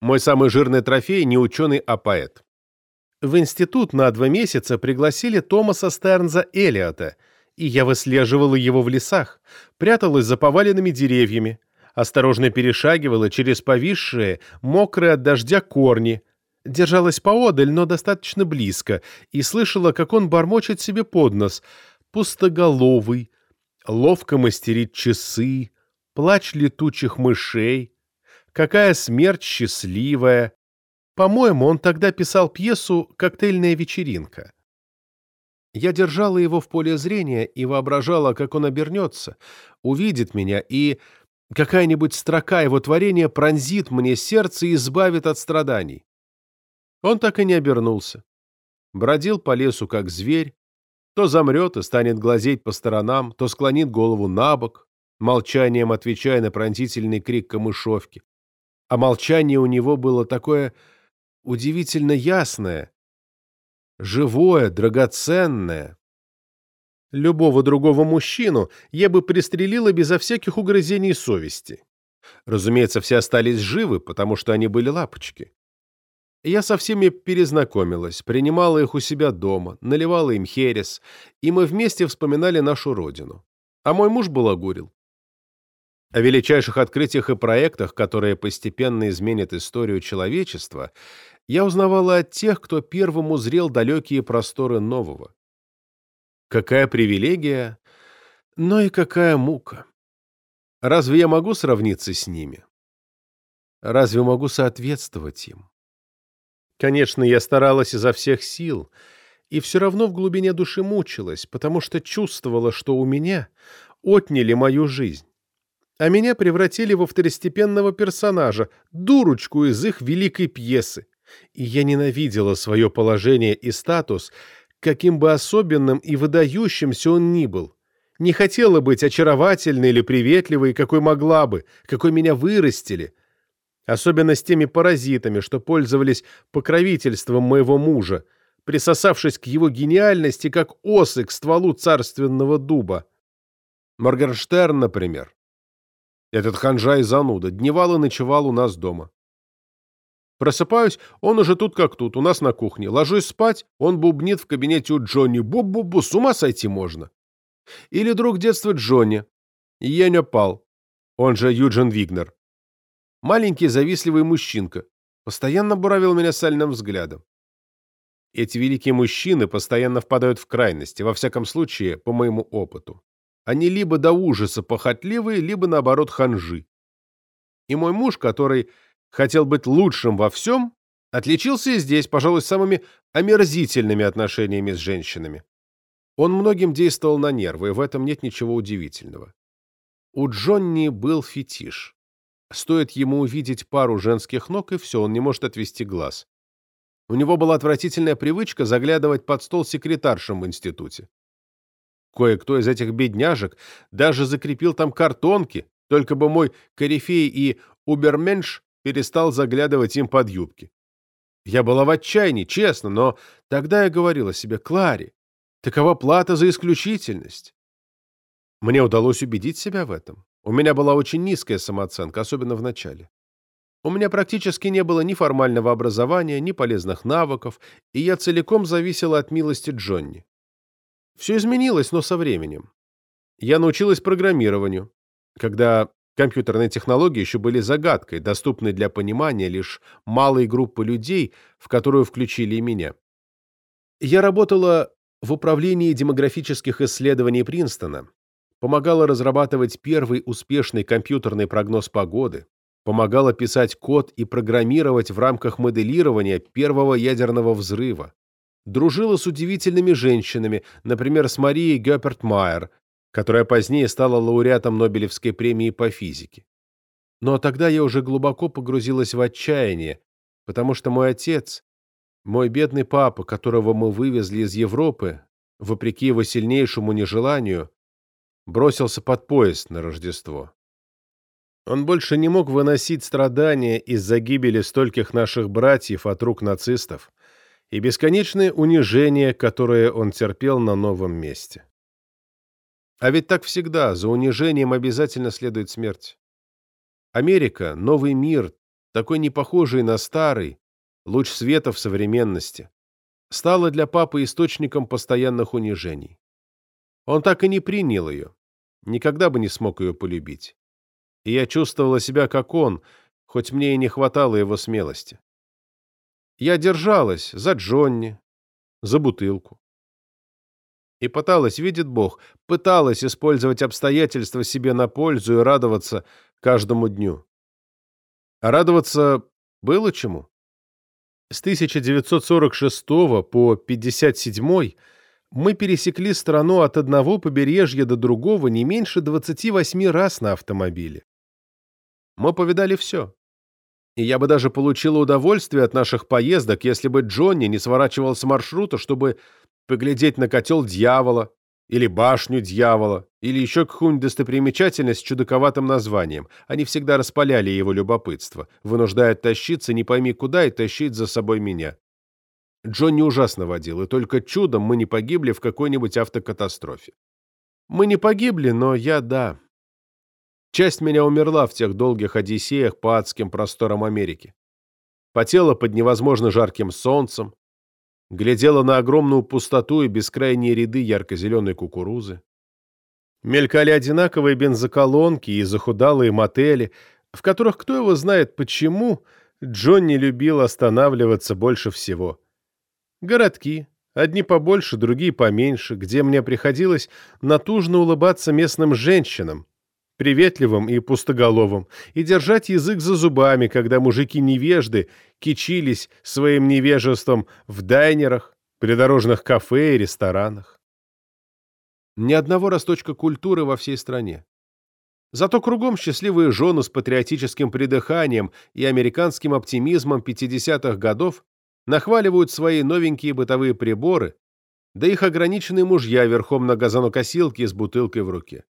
Мой самый жирный трофей не ученый, а поэт. В институт на два месяца пригласили Томаса Стернза Элиота, и я выслеживала его в лесах, пряталась за поваленными деревьями, осторожно перешагивала через повисшие, мокрые от дождя корни, держалась поодаль, но достаточно близко, и слышала, как он бормочет себе под нос, пустоголовый, ловко мастерит часы, плач летучих мышей, какая смерть счастливая. По-моему, он тогда писал пьесу «Коктейльная вечеринка». Я держала его в поле зрения и воображала, как он обернется, увидит меня, и какая-нибудь строка его творения пронзит мне сердце и избавит от страданий. Он так и не обернулся. Бродил по лесу, как зверь, то замрет и станет глазеть по сторонам, то склонит голову на бок, молчанием отвечая на пронзительный крик камышовки. А молчание у него было такое удивительно ясное, живое, драгоценное. Любого другого мужчину я бы пристрелила безо всяких угрызений совести. Разумеется, все остались живы, потому что они были лапочки. Я со всеми перезнакомилась, принимала их у себя дома, наливала им херес, и мы вместе вспоминали нашу родину. А мой муж балагурил. О величайших открытиях и проектах, которые постепенно изменят историю человечества, я узнавала от тех, кто первым узрел далекие просторы нового. Какая привилегия, но и какая мука. Разве я могу сравниться с ними? Разве могу соответствовать им? Конечно, я старалась изо всех сил, и все равно в глубине души мучилась, потому что чувствовала, что у меня отняли мою жизнь, а меня превратили во второстепенного персонажа, дурочку из их великой пьесы. И я ненавидела свое положение и статус, каким бы особенным и выдающимся он ни был. Не хотела быть очаровательной или приветливой, какой могла бы, какой меня вырастили. Особенно с теми паразитами, что пользовались покровительством моего мужа, присосавшись к его гениальности, как осы к стволу царственного дуба. Моргенштерн, например. Этот ханжа и зануда дневал и ночевал у нас дома. Просыпаюсь, он уже тут как тут, у нас на кухне. Ложусь спать, он бубнит в кабинете у Джонни. Бу-бу-бу, с ума сойти можно. Или друг детства Джонни. Йеня Пал, он же Юджин Вигнер. Маленький завистливый мужчинка. Постоянно буравил меня сальным взглядом. Эти великие мужчины постоянно впадают в крайности, во всяком случае, по моему опыту. Они либо до ужаса похотливые, либо, наоборот, ханжи. И мой муж, который хотел быть лучшим во всем, отличился и здесь, пожалуй, самыми омерзительными отношениями с женщинами. Он многим действовал на нервы, и в этом нет ничего удивительного. У Джонни был фетиш. Стоит ему увидеть пару женских ног, и все, он не может отвести глаз. У него была отвратительная привычка заглядывать под стол секретаршам в институте. Кое-кто из этих бедняжек даже закрепил там картонки, только бы мой корифей и уберменш перестал заглядывать им под юбки. Я была в отчаянии, честно, но тогда я говорила себе, Кларе, такова плата за исключительность. Мне удалось убедить себя в этом. У меня была очень низкая самооценка, особенно в начале. У меня практически не было ни формального образования, ни полезных навыков, и я целиком зависела от милости Джонни. Все изменилось, но со временем. Я научилась программированию, когда компьютерные технологии еще были загадкой, доступной для понимания лишь малой группы людей, в которую включили и меня. Я работала в управлении демографических исследований Принстона, помогала разрабатывать первый успешный компьютерный прогноз погоды, помогала писать код и программировать в рамках моделирования первого ядерного взрыва. Дружила с удивительными женщинами, например, с Марией Гёперт-Майер, которая позднее стала лауреатом Нобелевской премии по физике. Но тогда я уже глубоко погрузилась в отчаяние, потому что мой отец, мой бедный папа, которого мы вывезли из Европы, вопреки его сильнейшему нежеланию, бросился под поезд на Рождество. Он больше не мог выносить страдания из-за гибели стольких наших братьев от рук нацистов и бесконечные унижения, которые он терпел на новом месте. А ведь так всегда, за унижением обязательно следует смерть. Америка, новый мир, такой непохожий на старый, луч света в современности, стала для папы источником постоянных унижений. Он так и не принял ее, никогда бы не смог ее полюбить и я чувствовала себя как он, хоть мне и не хватало его смелости. Я держалась за Джонни, за бутылку. И пыталась, видит Бог, пыталась использовать обстоятельства себе на пользу и радоваться каждому дню. А радоваться было чему? С 1946 по 57 мы пересекли страну от одного побережья до другого не меньше 28 раз на автомобиле. Мы повидали все. И я бы даже получила удовольствие от наших поездок, если бы Джонни не сворачивал с маршрута, чтобы поглядеть на котел дьявола, или башню дьявола, или еще какую-нибудь достопримечательность с чудаковатым названием. Они всегда распаляли его любопытство, вынуждая тащиться не пойми куда и тащить за собой меня. Джонни ужасно водил, и только чудом мы не погибли в какой-нибудь автокатастрофе. Мы не погибли, но я — да. Часть меня умерла в тех долгих одиссеях по адским просторам Америки. Потела под невозможно жарким солнцем, глядела на огромную пустоту и бескрайние ряды ярко-зеленой кукурузы. Мелькали одинаковые бензоколонки и захудалые мотели, в которых кто его знает почему Джонни любил останавливаться больше всего. Городки, одни побольше, другие поменьше, где мне приходилось натужно улыбаться местным женщинам, приветливым и пустоголовым, и держать язык за зубами, когда мужики-невежды кичились своим невежеством в дайнерах, придорожных кафе и ресторанах. Ни одного росточка культуры во всей стране. Зато кругом счастливые жены с патриотическим придыханием и американским оптимизмом 50-х годов нахваливают свои новенькие бытовые приборы, да их ограниченные мужья верхом на газонокосилке с бутылкой в руке.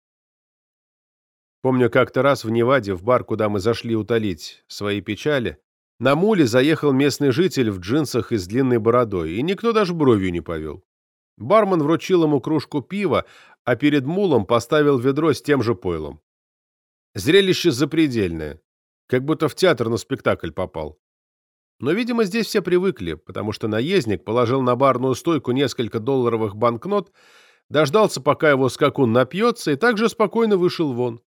Помню, как-то раз в Неваде, в бар, куда мы зашли утолить свои печали, на муле заехал местный житель в джинсах и с длинной бородой, и никто даже бровью не повел. Бармен вручил ему кружку пива, а перед мулом поставил ведро с тем же пойлом. Зрелище запредельное, как будто в театр на спектакль попал. Но, видимо, здесь все привыкли, потому что наездник положил на барную стойку несколько долларовых банкнот, дождался, пока его скакун напьется, и также спокойно вышел вон.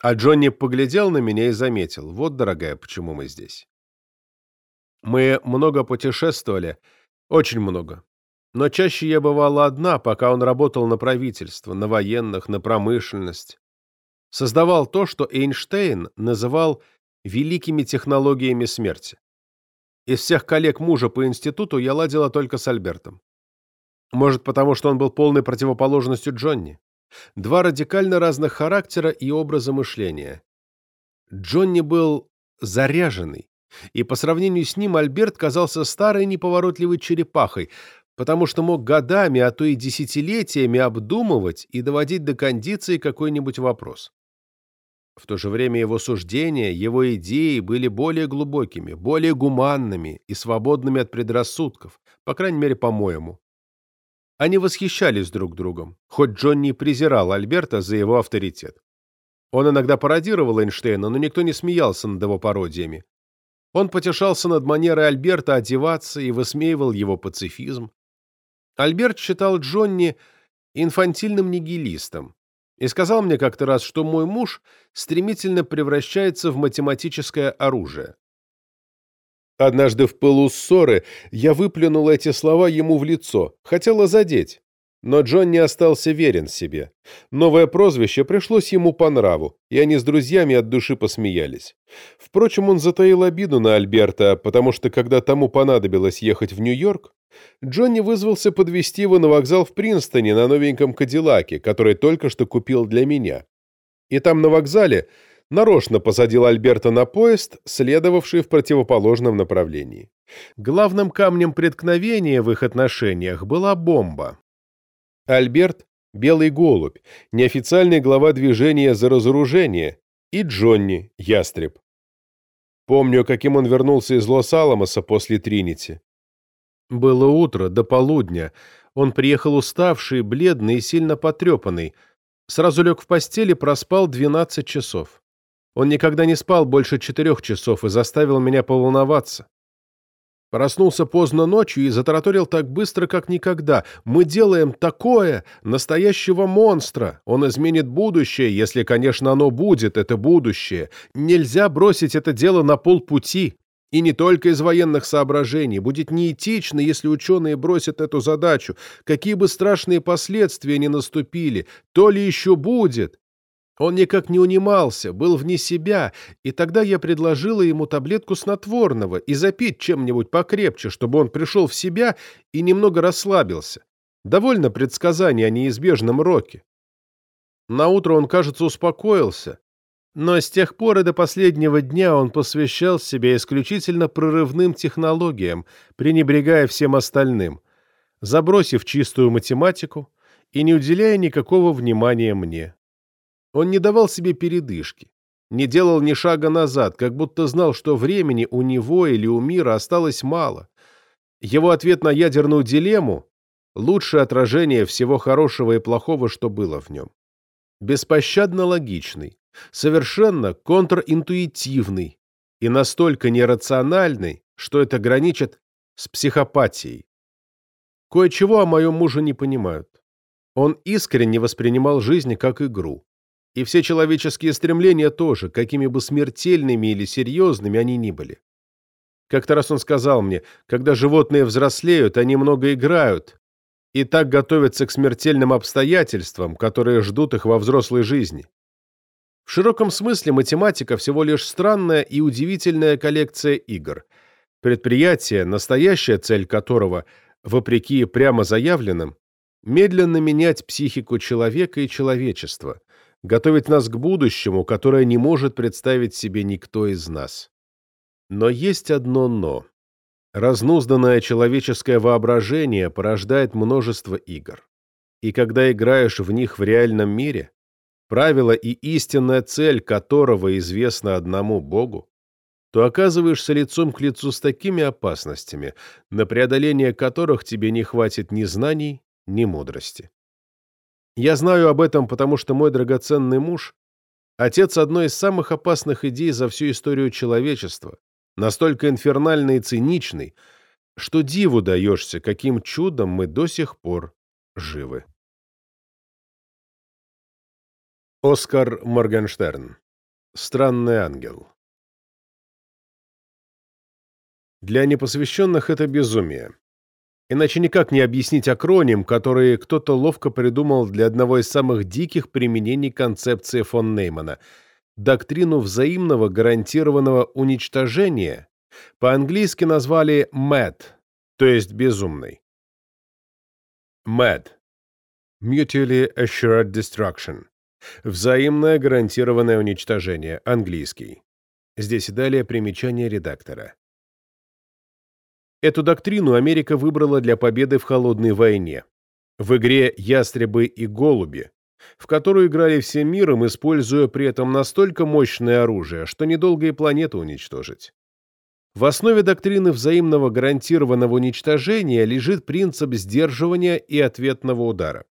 А Джонни поглядел на меня и заметил. Вот, дорогая, почему мы здесь. Мы много путешествовали, очень много. Но чаще я бывала одна, пока он работал на правительство, на военных, на промышленность создавал то, что Эйнштейн называл «великими технологиями смерти». Из всех коллег мужа по институту я ладила только с Альбертом. Может, потому что он был полной противоположностью Джонни. Два радикально разных характера и образа мышления. Джонни был заряженный, и по сравнению с ним Альберт казался старой неповоротливой черепахой, потому что мог годами, а то и десятилетиями обдумывать и доводить до кондиции какой-нибудь вопрос. В то же время его суждения, его идеи были более глубокими, более гуманными и свободными от предрассудков, по крайней мере, по-моему. Они восхищались друг другом, хоть Джонни презирал Альберта за его авторитет. Он иногда пародировал Эйнштейна, но никто не смеялся над его пародиями. Он потешался над манерой Альберта одеваться и высмеивал его пацифизм. Альберт считал Джонни инфантильным нигилистом, и сказал мне как-то раз, что мой муж стремительно превращается в математическое оружие. Однажды в пылу ссоры я выплюнул эти слова ему в лицо, хотела задеть. Но Джон не остался верен себе. Новое прозвище пришлось ему по нраву, и они с друзьями от души посмеялись. Впрочем, он затаил обиду на Альберта, потому что, когда тому понадобилось ехать в Нью-Йорк, Джонни вызвался подвезти его на вокзал в Принстоне на новеньком Кадиллаке, который только что купил для меня. И там на вокзале нарочно посадил Альберта на поезд, следовавший в противоположном направлении. Главным камнем преткновения в их отношениях была бомба. Альберт – белый голубь, неофициальный глава движения за разоружение, и Джонни – ястреб. Помню, каким он вернулся из Лос-Аламоса после Тринити. Было утро, до полудня. Он приехал уставший, бледный и сильно потрепанный. Сразу лег в постель и проспал 12 часов. Он никогда не спал больше четырех часов и заставил меня поволноваться. Проснулся поздно ночью и затараторил так быстро, как никогда. «Мы делаем такое! Настоящего монстра! Он изменит будущее, если, конечно, оно будет, это будущее. Нельзя бросить это дело на полпути. И не только из военных соображений. Будет неэтично, если ученые бросят эту задачу. Какие бы страшные последствия ни наступили, то ли еще будет. Он никак не унимался, был вне себя, и тогда я предложила ему таблетку снотворного и запить чем-нибудь покрепче, чтобы он пришел в себя и немного расслабился. Довольно предсказаний о неизбежном роке. Наутро он, кажется, успокоился, но с тех пор и до последнего дня он посвящал себя исключительно прорывным технологиям, пренебрегая всем остальным, забросив чистую математику и не уделяя никакого внимания мне. Он не давал себе передышки, не делал ни шага назад, как будто знал, что времени у него или у мира осталось мало. Его ответ на ядерную дилемму – лучшее отражение всего хорошего и плохого, что было в нем. Беспощадно логичный, совершенно контринтуитивный и настолько нерациональный, что это граничит с психопатией. Кое-чего о моем муже не понимают. Он искренне воспринимал жизнь как игру. И все человеческие стремления тоже, какими бы смертельными или серьезными они ни были. Как-то раз он сказал мне, когда животные взрослеют, они много играют, и так готовятся к смертельным обстоятельствам, которые ждут их во взрослой жизни. В широком смысле математика всего лишь странная и удивительная коллекция игр. Предприятие, настоящая цель которого, вопреки прямо заявленным, медленно менять психику человека и человечества, готовить нас к будущему, которое не может представить себе никто из нас. Но есть одно «но». Разнузданное человеческое воображение порождает множество игр. И когда играешь в них в реальном мире, правила и истинная цель которого известна одному Богу, то оказываешься лицом к лицу с такими опасностями, на преодоление которых тебе не хватит ни знаний, ни мудрости. Я знаю об этом, потому что мой драгоценный муж – отец одной из самых опасных идей за всю историю человечества, настолько инфернальный и циничный, что диву даешься, каким чудом мы до сих пор живы. Оскар Моргенштерн. Странный ангел. Для непосвященных это безумие. Иначе никак не объяснить акроним, который кто-то ловко придумал для одного из самых диких применений концепции фон Неймана – доктрину взаимного гарантированного уничтожения, по-английски назвали MAD, то есть безумный. MAD – Mutually Assured Destruction. Взаимное гарантированное уничтожение, английский. Здесь и далее примечание редактора. Эту доктрину Америка выбрала для победы в холодной войне. В игре «Ястребы и голуби», в которую играли всем миром, используя при этом настолько мощное оружие, что недолго и планету уничтожить. В основе доктрины взаимного гарантированного уничтожения лежит принцип сдерживания и ответного удара.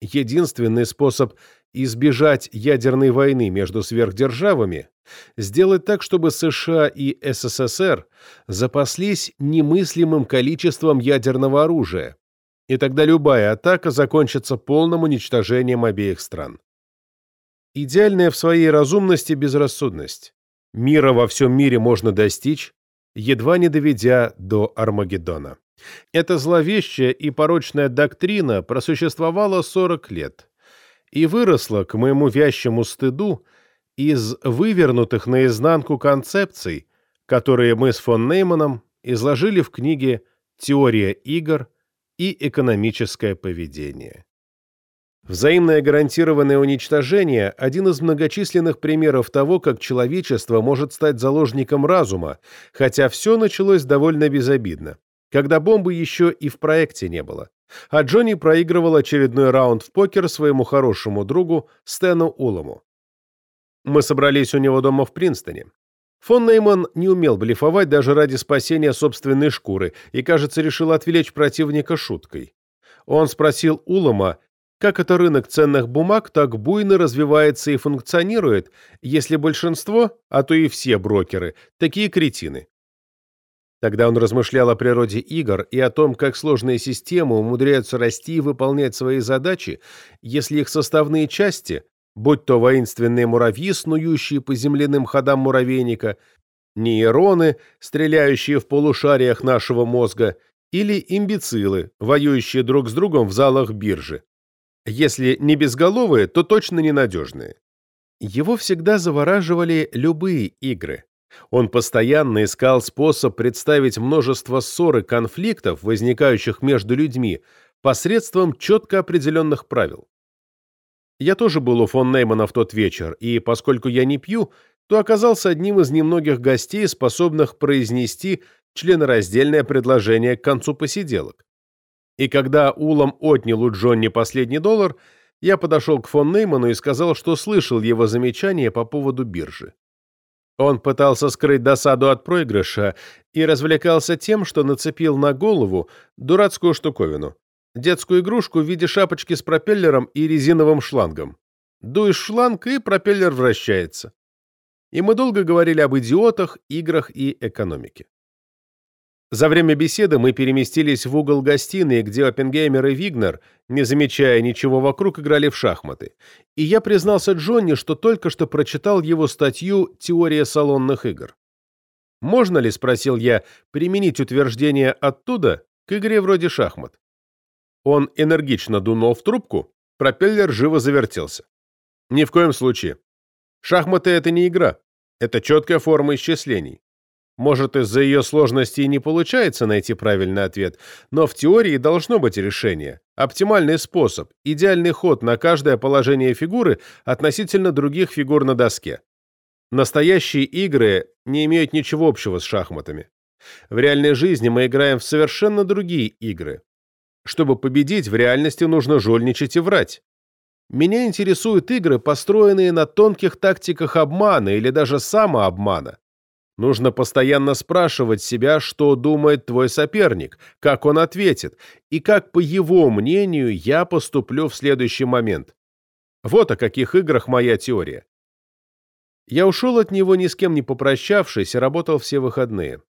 Единственный способ избежать ядерной войны между сверхдержавами, сделать так, чтобы США и СССР запаслись немыслимым количеством ядерного оружия, и тогда любая атака закончится полным уничтожением обеих стран. Идеальная в своей разумности безрассудность. Мира во всем мире можно достичь, едва не доведя до Армагеддона. Эта зловещая и порочная доктрина просуществовала 40 лет и выросла, к моему вящему стыду, из вывернутых наизнанку концепций, которые мы с фон Нейманом изложили в книге «Теория игр и экономическое поведение». Взаимное гарантированное уничтожение – один из многочисленных примеров того, как человечество может стать заложником разума, хотя все началось довольно безобидно, когда бомбы еще и в проекте не было а Джонни проигрывал очередной раунд в покер своему хорошему другу Стэну Улому. Мы собрались у него дома в Принстоне. Фон Нейман не умел блефовать даже ради спасения собственной шкуры и, кажется, решил отвлечь противника шуткой. Он спросил Улома, как это рынок ценных бумаг так буйно развивается и функционирует, если большинство, а то и все брокеры, такие кретины. Тогда он размышлял о природе игр и о том, как сложные системы умудряются расти и выполнять свои задачи, если их составные части, будь то воинственные муравьи, снующие по земляным ходам муравейника, нейроны, стреляющие в полушариях нашего мозга, или имбецилы, воюющие друг с другом в залах биржи. Если не безголовые, то точно ненадежные. Его всегда завораживали любые игры, он постоянно искал способ представить множество ссор и конфликтов, возникающих между людьми, посредством четко определенных правил. Я тоже был у фон Неймана в тот вечер, и поскольку я не пью, то оказался одним из немногих гостей, способных произнести членораздельное предложение к концу посиделок. И когда Улом отнял у Джонни последний доллар, я подошел к фон Нейману и сказал, что слышал его замечание по поводу биржи. Он пытался скрыть досаду от проигрыша и развлекался тем, что нацепил на голову дурацкую штуковину. Детскую игрушку в виде шапочки с пропеллером и резиновым шлангом. Дуешь шланг, и пропеллер вращается. И мы долго говорили об идиотах, играх и экономике. За время беседы мы переместились в угол гостиной, где Оппенгеймер и Вигнер, не замечая ничего вокруг, играли в шахматы. И я признался Джонни, что только что прочитал его статью «Теория салонных игр». «Можно ли, — спросил я, — применить утверждение оттуда к игре вроде шахмат?» Он энергично дунул в трубку, пропеллер живо завертелся. «Ни в коем случае. Шахматы — это не игра. Это четкая форма исчислений. Может, из-за ее сложности и не получается найти правильный ответ, но в теории должно быть решение, оптимальный способ, идеальный ход на каждое положение фигуры относительно других фигур на доске. Настоящие игры не имеют ничего общего с шахматами. В реальной жизни мы играем в совершенно другие игры. Чтобы победить, в реальности нужно жульничать и врать. Меня интересуют игры, построенные на тонких тактиках обмана или даже самообмана. Нужно постоянно спрашивать себя, что думает твой соперник, как он ответит, и как, по его мнению, я поступлю в следующий момент. Вот о каких играх моя теория. Я ушел от него ни с кем не попрощавшись и работал все выходные.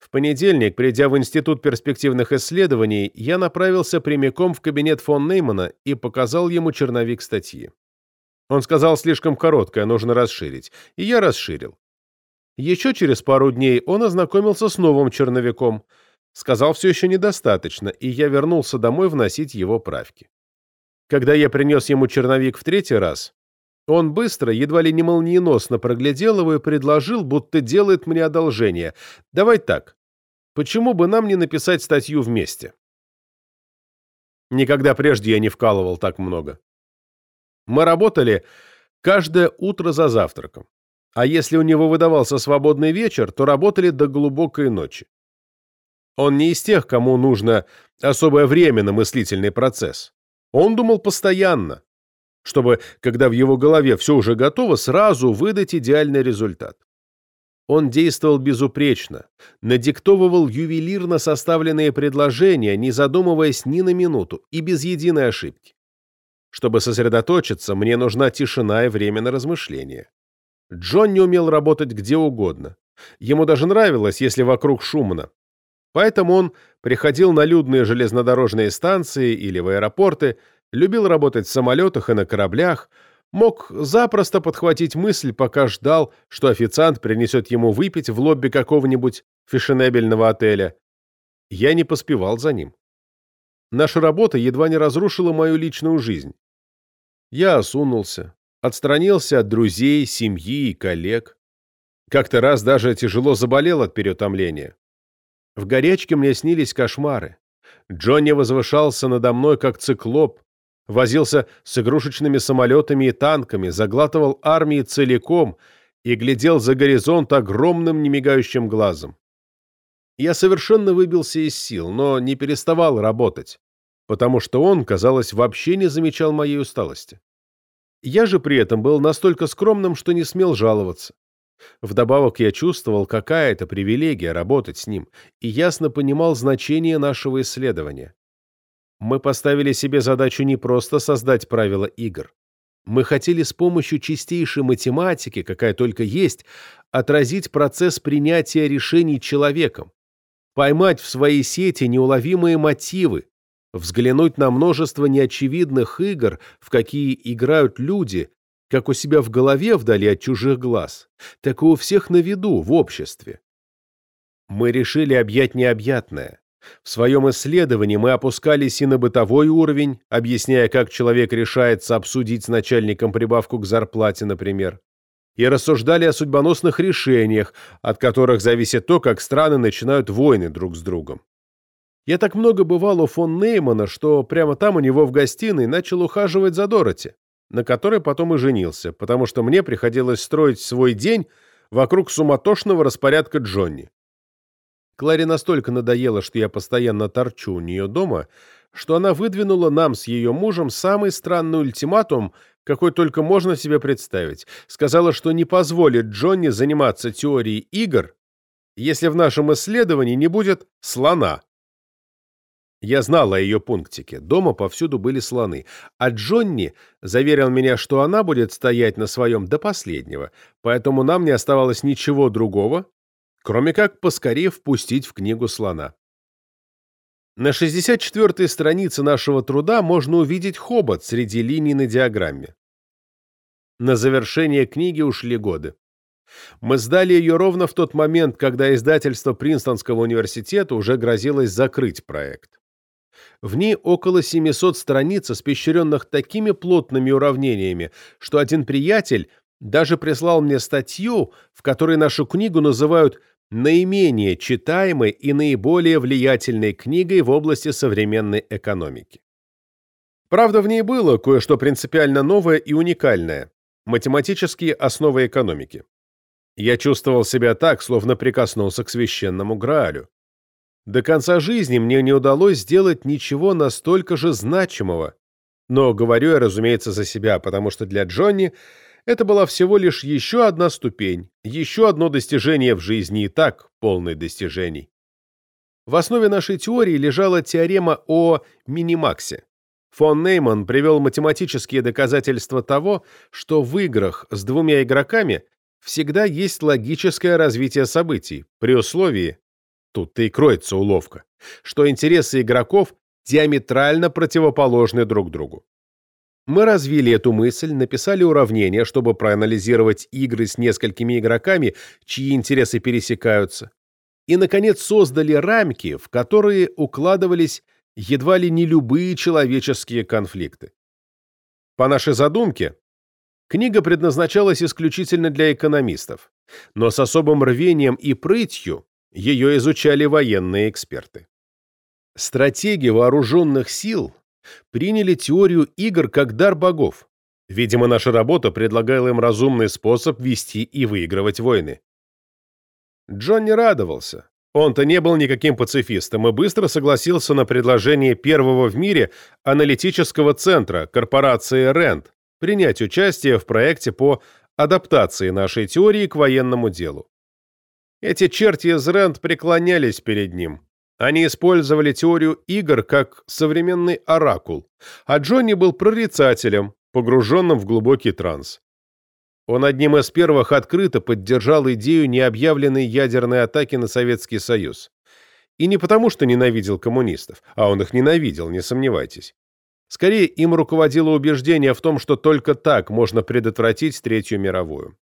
В понедельник, придя в Институт перспективных исследований, я направился прямиком в кабинет фон Неймана и показал ему черновик статьи. Он сказал слишком короткое, нужно расширить, и я расширил. Еще через пару дней он ознакомился с новым черновиком. Сказал, все еще недостаточно, и я вернулся домой вносить его правки. Когда я принес ему черновик в третий раз, он быстро, едва ли не молниеносно проглядел его и предложил, будто делает мне одолжение. Давай так. Почему бы нам не написать статью вместе? Никогда прежде я не вкалывал так много. Мы работали каждое утро за завтраком. А если у него выдавался свободный вечер, то работали до глубокой ночи. Он не из тех, кому нужно особое время на мыслительный процесс. Он думал постоянно, чтобы, когда в его голове все уже готово, сразу выдать идеальный результат. Он действовал безупречно, надиктовывал ювелирно составленные предложения, не задумываясь ни на минуту и без единой ошибки. Чтобы сосредоточиться, мне нужна тишина и время на размышления. Джон не умел работать где угодно. Ему даже нравилось, если вокруг шумно. Поэтому он приходил на людные железнодорожные станции или в аэропорты, любил работать в самолетах и на кораблях, мог запросто подхватить мысль, пока ждал, что официант принесет ему выпить в лобби какого-нибудь фешенебельного отеля. Я не поспевал за ним. Наша работа едва не разрушила мою личную жизнь. Я осунулся, Отстранился от друзей, семьи и коллег. Как-то раз даже тяжело заболел от переутомления. В горячке мне снились кошмары. Джонни возвышался надо мной, как циклоп, возился с игрушечными самолетами и танками, заглатывал армии целиком и глядел за горизонт огромным немигающим глазом. Я совершенно выбился из сил, но не переставал работать, потому что он, казалось, вообще не замечал моей усталости. Я же при этом был настолько скромным, что не смел жаловаться. Вдобавок я чувствовал, какая это привилегия работать с ним, и ясно понимал значение нашего исследования. Мы поставили себе задачу не просто создать правила игр. Мы хотели с помощью чистейшей математики, какая только есть, отразить процесс принятия решений человеком, поймать в своей сети неуловимые мотивы, взглянуть на множество неочевидных игр, в какие играют люди, как у себя в голове вдали от чужих глаз, так и у всех на виду, в обществе. Мы решили объять необъятное. В своем исследовании мы опускались и на бытовой уровень, объясняя, как человек решается обсудить с начальником прибавку к зарплате, например, и рассуждали о судьбоносных решениях, от которых зависит то, как страны начинают войны друг с другом. Я так много бывал у фон Неймана, что прямо там у него в гостиной начал ухаживать за Дороти, на которой потом и женился, потому что мне приходилось строить свой день вокруг суматошного распорядка Джонни. Кларе настолько надоело, что я постоянно торчу у нее дома, что она выдвинула нам с ее мужем самый странный ультиматум, какой только можно себе представить. Сказала, что не позволит Джонни заниматься теорией игр, если в нашем исследовании не будет слона. Я знал о ее пунктике. Дома повсюду были слоны. А Джонни заверил меня, что она будет стоять на своем до последнего, поэтому нам не оставалось ничего другого, кроме как поскорее впустить в книгу слона. На 64-й странице нашего труда можно увидеть хобот среди линий на диаграмме. На завершение книги ушли годы. Мы сдали ее ровно в тот момент, когда издательство Принстонского университета уже грозилось закрыть проект. В ней около 700 страниц, испещренных такими плотными уравнениями, что один приятель даже прислал мне статью, в которой нашу книгу называют наименее читаемой и наиболее влиятельной книгой в области современной экономики. Правда, в ней было кое-что принципиально новое и уникальное – математические основы экономики. Я чувствовал себя так, словно прикоснулся к священному Граалю. До конца жизни мне не удалось сделать ничего настолько же значимого, но говорю я, разумеется, за себя, потому что для Джонни это была всего лишь еще одна ступень, еще одно достижение в жизни и так полное достижений. В основе нашей теории лежала теорема о минимаксе. Фон Нейман привел математические доказательства того, что в играх с двумя игроками всегда есть логическое развитие событий, при условии, тут-то и кроется уловка, что интересы игроков диаметрально противоположны друг другу. Мы развили эту мысль, написали уравнение, чтобы проанализировать игры с несколькими игроками, чьи интересы пересекаются, и, наконец, создали рамки, в которые укладывались едва ли не любые человеческие конфликты. По нашей задумке, книга предназначалась исключительно для экономистов, но с особым рвением и прытью ее изучали военные эксперты. Стратеги вооруженных сил приняли теорию игр как дар богов. Видимо, наша работа предлагала им разумный способ вести и выигрывать войны. Джон не радовался. Он-то не был никаким пацифистом и быстро согласился на предложение первого в мире аналитического центра корпорации RAND принять участие в проекте по адаптации нашей теории к военному делу. Эти черти из RAND преклонялись перед ним, они использовали теорию игр как современный оракул, а Джонни был прорицателем, погруженным в глубокий транс. Он одним из первых открыто поддержал идею необъявленной ядерной атаки на Советский Союз. И не потому, что ненавидел коммунистов, а он их ненавидел, не сомневайтесь. Скорее, им руководило убеждение в том, что только так можно предотвратить Третью мировую.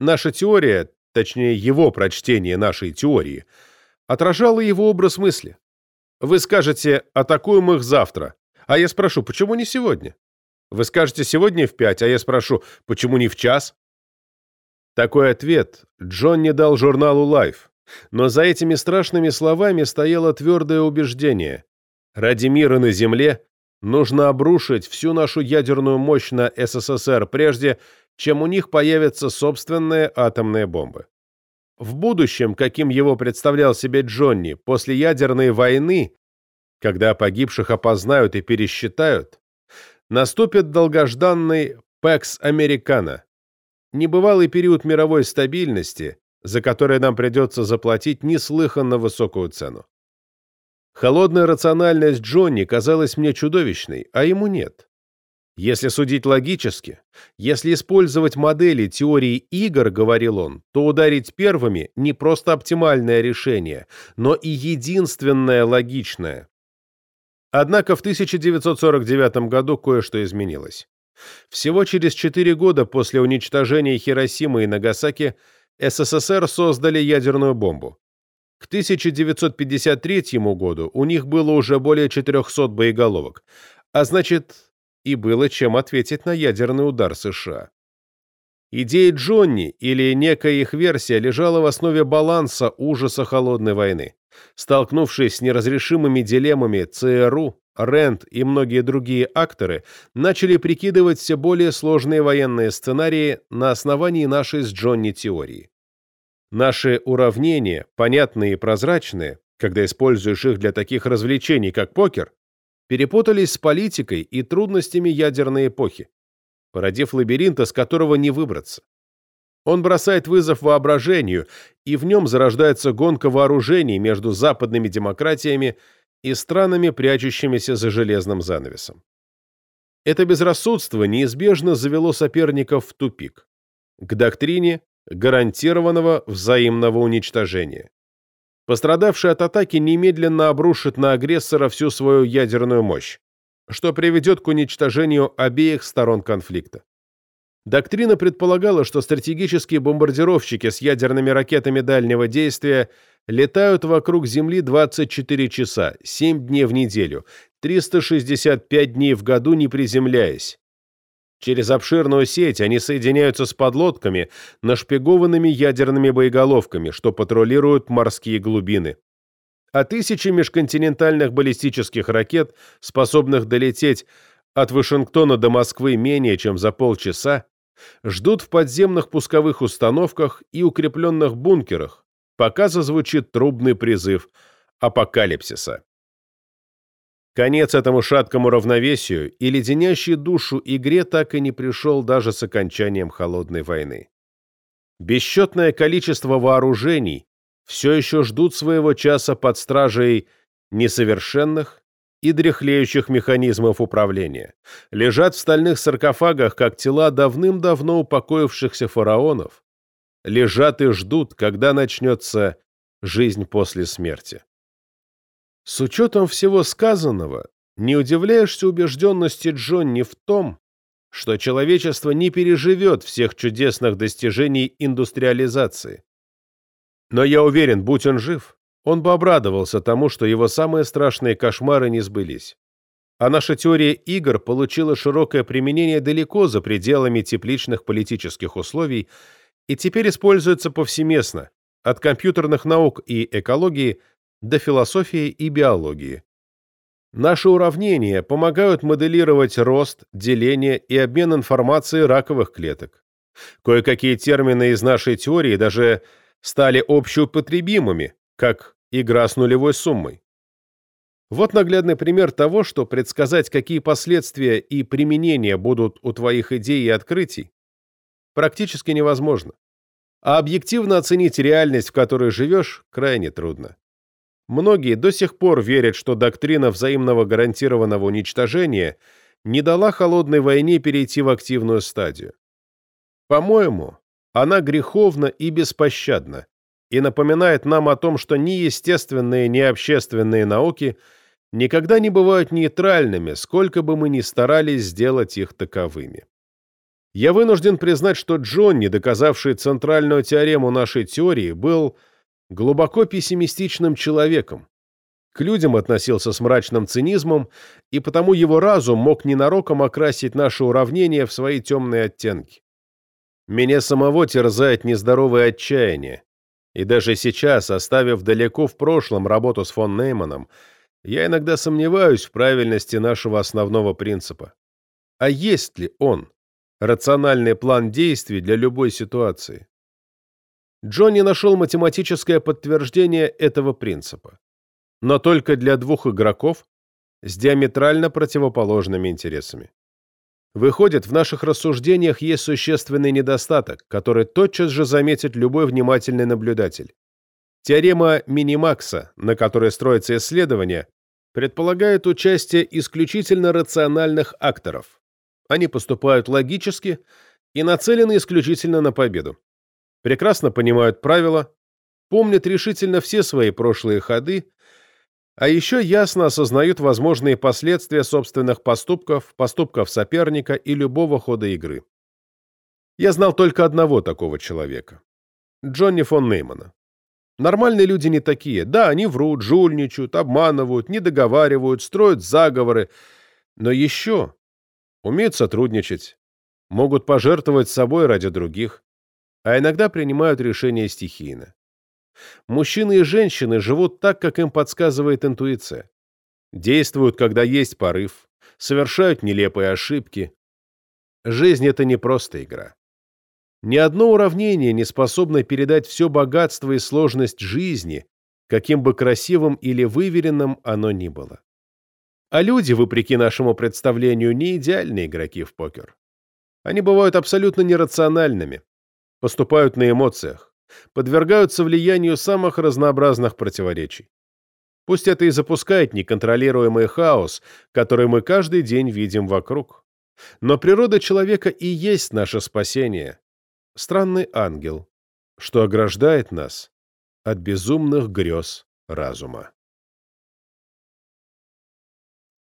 Наша теория, точнее его прочтение нашей теории – отражало его образ мысли. Вы скажете «атакуем их завтра», а я спрошу «почему не сегодня?» Вы скажете «сегодня в пять», а я спрошу «почему не в час?» Такой ответ Джон не дал журналу Life, но за этими страшными словами стояло твердое убеждение. Ради мира на Земле нужно обрушить всю нашу ядерную мощь на СССР прежде, чем у них появятся собственные атомные бомбы. В будущем, каким его представлял себе Джонни, после ядерной войны, когда погибших опознают и пересчитают, наступит долгожданный «Пекс Американо», небывалый период мировой стабильности, за который нам придется заплатить неслыханно высокую цену. Холодная рациональность Джонни казалась мне чудовищной, а ему нет. Если судить логически, если использовать модели теории игр, говорил он, то ударить первыми не просто оптимальное решение, но и единственное логичное. Однако в 1949 году кое-что изменилось. Всего через четыре года после уничтожения Хиросимы и Нагасаки СССР создали ядерную бомбу. К 1953 году у них было уже более 400 боеголовок, а значит, и было чем ответить на ядерный удар США. Идея Джонни или некая их версия лежала в основе баланса ужаса холодной войны. Столкнувшись с неразрешимыми дилеммами ЦРУ, Рэнд и многие другие акторы начали прикидывать все более сложные военные сценарии на основании нашей с Джонни теории. Наши уравнения, понятные и прозрачные, когда используешь их для таких развлечений, как покер, перепутались с политикой и трудностями ядерной эпохи, породив лабиринт, из которого не выбраться. Он бросает вызов воображению, и в нем зарождается гонка вооружений между западными демократиями и странами, прячущимися за железным занавесом. Это безрассудство неизбежно завело соперников в тупик, к доктрине гарантированного взаимного уничтожения. Пострадавший от атаки немедленно обрушит на агрессора всю свою ядерную мощь, что приведет к уничтожению обеих сторон конфликта. Доктрина предполагала, что стратегические бомбардировщики с ядерными ракетами дальнего действия летают вокруг Земли 24 часа, 7 дней в неделю, 365 дней в году не приземляясь. Через обширную сеть они соединяются с подлодками, нашпигованными ядерными боеголовками, что патрулируют морские глубины. А тысячи межконтинентальных баллистических ракет, способных долететь от Вашингтона до Москвы менее чем за полчаса, ждут в подземных пусковых установках и укрепленных бункерах, пока зазвучит трубный призыв апокалипсиса. Конец этому шаткому равновесию и леденящей душу игре так и не пришел даже с окончанием Холодной войны. Бесчетное количество вооружений все еще ждут своего часа под стражей несовершенных и дряхлеющих механизмов управления, лежат в стальных саркофагах, как тела давным-давно упокоившихся фараонов, лежат и ждут, когда начнется жизнь после смерти. С учетом всего сказанного, не удивляешься убежденности Джонни в том, что человечество не переживет всех чудесных достижений индустриализации. Но я уверен, будь он жив, он бы обрадовался тому, что его самые страшные кошмары не сбылись. А наша теория игр получила широкое применение далеко за пределами тепличных политических условий и теперь используется повсеместно, от компьютерных наук и экологии до философии и биологии. Наши уравнения помогают моделировать рост, деление и обмен информацией раковых клеток. Кое-какие термины из нашей теории даже стали общеупотребимыми, как игра с нулевой суммой. Вот наглядный пример того, что предсказать, какие последствия и применения будут у твоих идей и открытий, практически невозможно. А объективно оценить реальность, в которой живешь, крайне трудно. Многие до сих пор верят, что доктрина взаимного гарантированного уничтожения не дала холодной войне перейти в активную стадию. По-моему, она греховна и беспощадна и напоминает нам о том, что ни естественные, ни общественные науки никогда не бывают нейтральными, сколько бы мы ни старались сделать их таковыми. Я вынужден признать, что Джонни, доказавший центральную теорему нашей теории, был глубоко пессимистичным человеком. К людям относился с мрачным цинизмом, и потому его разум мог ненароком окрасить наши уравнения в свои темные оттенки. Меня самого терзает нездоровое отчаяние, и даже сейчас, оставив далеко в прошлом работу с фон Нейманом, я иногда сомневаюсь в правильности нашего основного принципа. А есть ли он, рациональный план действий для любой ситуации? Джонни нашел математическое подтверждение этого принципа, но только для двух игроков с диаметрально противоположными интересами. Выходит, в наших рассуждениях есть существенный недостаток, который тотчас же заметит любой внимательный наблюдатель. Теорема Минимакса, на которой строится исследование, предполагает участие исключительно рациональных акторов. Они поступают логически и нацелены исключительно на победу прекрасно понимают правила, помнят решительно все свои прошлые ходы, а еще ясно осознают возможные последствия собственных поступков, поступков соперника и любого хода игры. Я знал только одного такого человека. Джонни фон Неймана. Нормальные люди не такие. Да, они врут, жульничают, обманывают, не договаривают, строят заговоры, но еще умеют сотрудничать, могут пожертвовать собой ради других а иногда принимают решения стихийно. Мужчины и женщины живут так, как им подсказывает интуиция. Действуют, когда есть порыв, совершают нелепые ошибки. Жизнь — это не просто игра. Ни одно уравнение не способно передать все богатство и сложность жизни, каким бы красивым или выверенным оно ни было. А люди, вопреки нашему представлению, не идеальные игроки в покер. Они бывают абсолютно нерациональными, поступают на эмоциях, подвергаются влиянию самых разнообразных противоречий. Пусть это и запускает неконтролируемый хаос, который мы каждый день видим вокруг. Но природа человека и есть наше спасение. Странный ангел, что ограждает нас от безумных грез разума.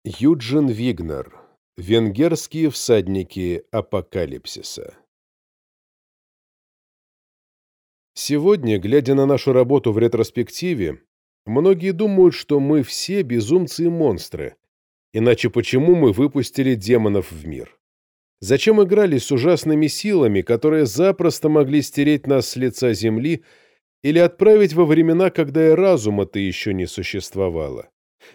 Юджин Вигнер. Венгерские всадники апокалипсиса. Сегодня, глядя на нашу работу в ретроспективе, многие думают, что мы все безумцы и монстры, иначе почему мы выпустили демонов в мир? Зачем играли с ужасными силами, которые запросто могли стереть нас с лица земли или отправить во времена, когда и разума-то еще не существовало?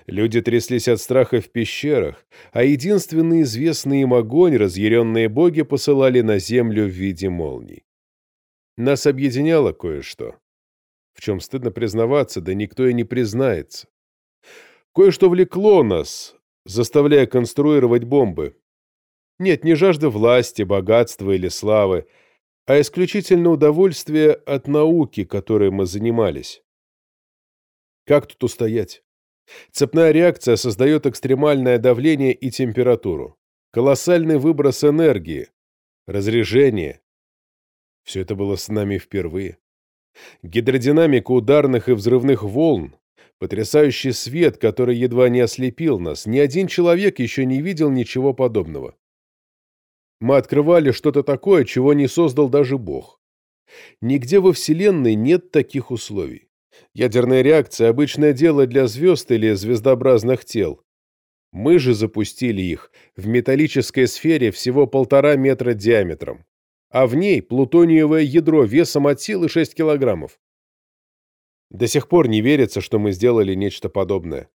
Люди тряслись от страха в пещерах, а единственный известный им огонь разъяренные боги посылали на землю в виде молний. Нас объединяло кое-что, в чем стыдно признаваться, да никто и не признается. Кое-что влекло нас, заставляя конструировать бомбы. Нет, не жажда власти, богатства или славы, а исключительно удовольствие от науки, которой мы занимались. Как тут устоять? Цепная реакция создает экстремальное давление и температуру, колоссальный выброс энергии, разрежение. Все это было с нами впервые. Гидродинамика ударных и взрывных волн, потрясающий свет, который едва не ослепил нас, ни один человек еще не видел ничего подобного. Мы открывали что-то такое, чего не создал даже Бог. Нигде во Вселенной нет таких условий. Ядерная реакция – обычное дело для звезд или звездообразных тел. Мы же запустили их в металлической сфере всего полтора метра диаметром, а в ней плутониевое ядро весом от силы 6 килограммов. До сих пор не верится, что мы сделали нечто подобное.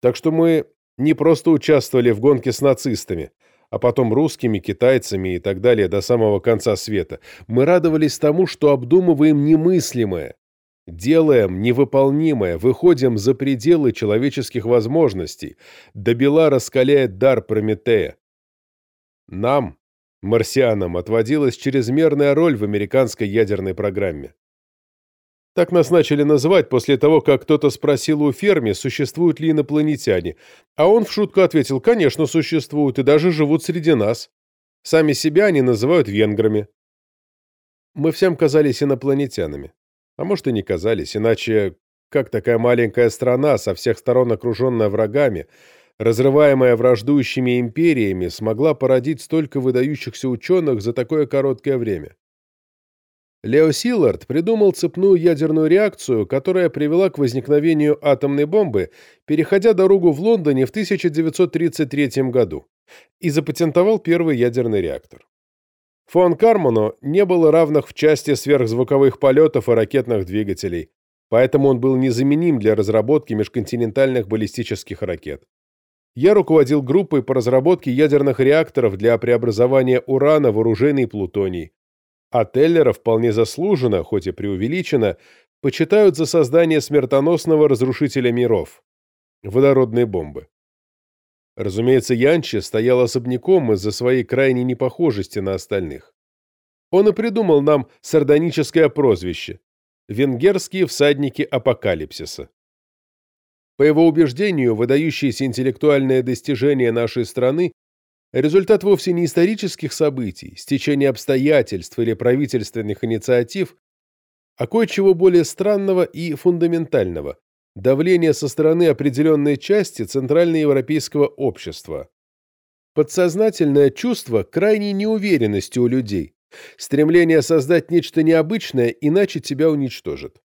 Так что мы не просто участвовали в гонке с нацистами, а потом русскими, китайцами и так далее до самого конца света. Мы радовались тому, что обдумываем немыслимое, Делаем невыполнимое, выходим за пределы человеческих возможностей, до бела раскаляет дар Прометея. Нам, марсианам, отводилась чрезмерная роль в американской ядерной программе. Так нас начали называть после того, как кто-то спросил у Ферми, существуют ли инопланетяне, а он в шутку ответил, конечно, существуют и даже живут среди нас. Сами себя они называют венграми. Мы всем казались инопланетянами. А может и не казались, иначе как такая маленькая страна, со всех сторон окруженная врагами, разрываемая враждующими империями, смогла породить столько выдающихся ученых за такое короткое время? Лео Силлард придумал цепную ядерную реакцию, которая привела к возникновению атомной бомбы, переходя дорогу в Лондоне в 1933 году, и запатентовал первый ядерный реактор. Фон Карману не было равных в части сверхзвуковых полетов и ракетных двигателей, поэтому он был незаменим для разработки межконтинентальных баллистических ракет. Я руководил группой по разработке ядерных реакторов для преобразования урана в оружейный плутоний, а Теллера вполне заслуженно, хоть и преувеличенно, почитают за создание смертоносного разрушителя миров – водородной бомбы. Разумеется, Янчи стоял особняком из-за своей крайней непохожести на остальных. Он и придумал нам сардоническое прозвище – «Венгерские всадники апокалипсиса». По его убеждению, выдающиеся интеллектуальные достижения нашей страны – результат вовсе не исторических событий, стечения обстоятельств или правительственных инициатив, а кое-чего более странного и фундаментального, давление со стороны определенной части центральноевропейского общества. Подсознательное чувство крайней неуверенности у людей, стремление создать нечто необычное, иначе тебя уничтожат.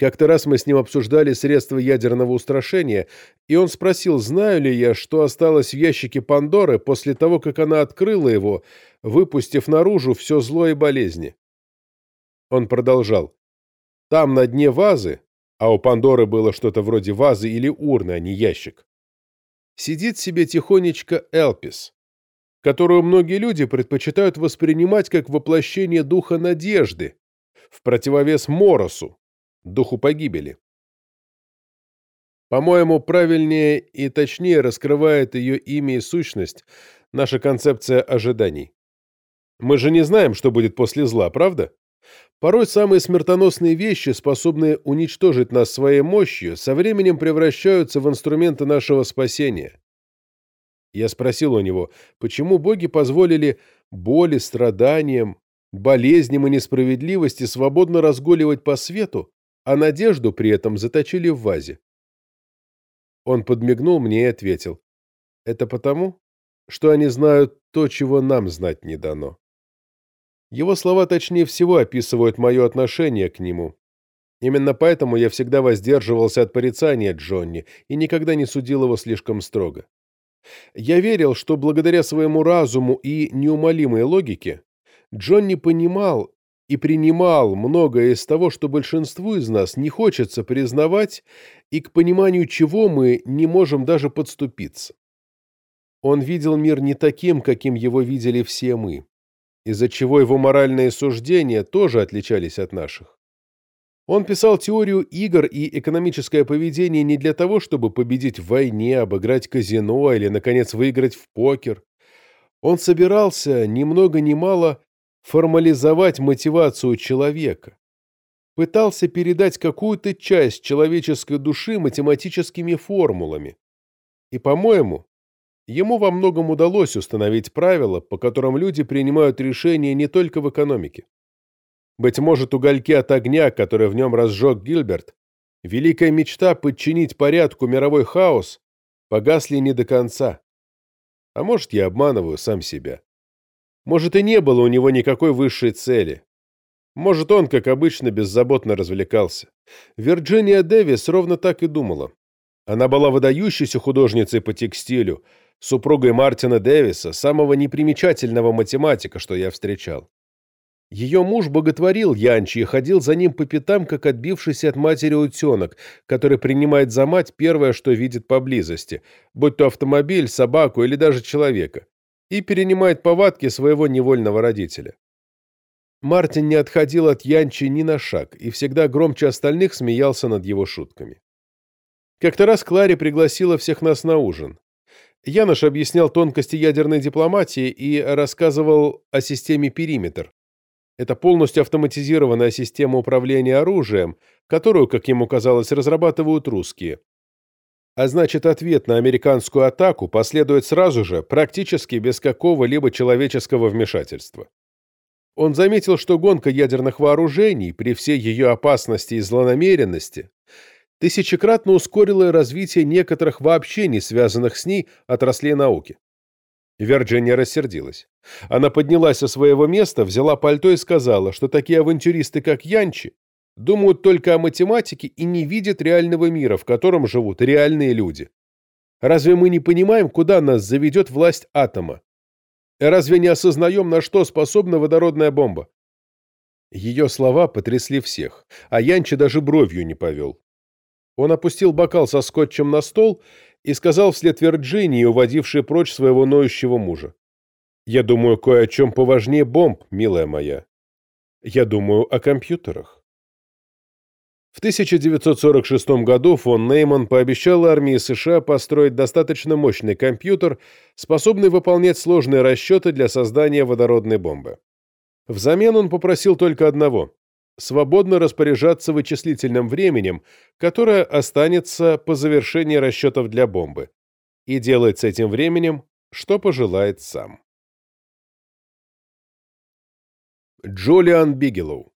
Как-то раз мы с ним обсуждали средства ядерного устрашения, и он спросил, знаю ли я, что осталось в ящике Пандоры после того, как она открыла его, выпустив наружу все зло и болезни. Он продолжал. Там на дне вазы, а у Пандоры было что-то вроде вазы или урны, а не ящик. Сидит себе тихонечко Элпис, которую многие люди предпочитают воспринимать как воплощение духа надежды, в противовес Моросу, духу погибели. По-моему, правильнее и точнее раскрывает ее имя и сущность наша концепция ожиданий. Мы же не знаем, что будет после зла, правда? Порой самые смертоносные вещи, способные уничтожить нас своей мощью, со временем превращаются в инструменты нашего спасения. Я спросил у него, почему боги позволили боли, страданиям, болезням и несправедливости свободно разгуливать по свету, а надежду при этом заточили в вазе. Он подмигнул мне и ответил, это потому, что они знают то, чего нам знать не дано. Его слова точнее всего описывают мое отношение к нему. Именно поэтому я всегда воздерживался от порицания Джонни и никогда не судил его слишком строго. Я верил, что благодаря своему разуму и неумолимой логике Джонни понимал и принимал многое из того, что большинству из нас не хочется признавать и к пониманию чего мы не можем даже подступиться. Он видел мир не таким, каким его видели все мы, из-за чего его моральные суждения тоже отличались от наших. Он писал теорию игр и экономическое поведение не для того, чтобы победить в войне, обыграть казино или, наконец, выиграть в покер. Он собирался, ни много ни мало, формализовать мотивацию человека. Пытался передать какую-то часть человеческой души математическими формулами. И, по-моему, ему во многом удалось установить правила, по которым люди принимают решения не только в экономике. Быть может, угольки от огня, который в нем разжег Гильберт, великая мечта подчинить порядку мировой хаос, погасли не до конца. А может, я обманываю сам себя. Может, и не было у него никакой высшей цели. Может, он, как обычно, беззаботно развлекался. Вирджиния Дэвис ровно так и думала. Она была выдающейся художницей по текстилю, супругой Мартина Дэвиса, самого непримечательного математика, что я встречал. Ее муж боготворил Янчи и ходил за ним по пятам, как отбившийся от матери утенок, который принимает за мать первое, что видит поблизости, будь то автомобиль, собаку или даже человека, и перенимает повадки своего невольного родителя. Мартин не отходил от Янчи ни на шаг и всегда громче остальных смеялся над его шутками. Как-то раз Кларе пригласила всех нас на ужин. Янош объяснял тонкости ядерной дипломатии и рассказывал о системе «Периметр», это полностью автоматизированная система управления оружием, которую, как ему казалось, разрабатывают русские. А значит, ответ на американскую атаку последует сразу же, практически без какого-либо человеческого вмешательства. Он заметил, что гонка ядерных вооружений, при всей ее опасности и злонамеренности, тысячекратно ускорила развитие некоторых вообще не связанных с ней отраслей науки. Вирджиния рассердилась. Она поднялась со своего места, взяла пальто и сказала, что такие авантюристы, как Янчи, думают только о математике и не видят реального мира, в котором живут реальные люди. Разве мы не понимаем, куда нас заведет власть атома? Разве не осознаем, на что способна водородная бомба? Ее слова потрясли всех, а Янчи даже бровью не повел. Он опустил бокал со скотчем на стол и сказал вслед Вирджинии, уводившей прочь своего ноющего мужа. «Я думаю кое о чем поважнее бомб, милая моя. Я думаю о компьютерах». В 1946 году фон Нейман пообещал армии США построить достаточно мощный компьютер, способный выполнять сложные расчеты для создания водородной бомбы. Взамен он попросил только одного свободно распоряжаться вычислительным временем, которое останется по завершении расчетов для бомбы, и делать с этим временем, что пожелает сам. Джулиан Бигелоу.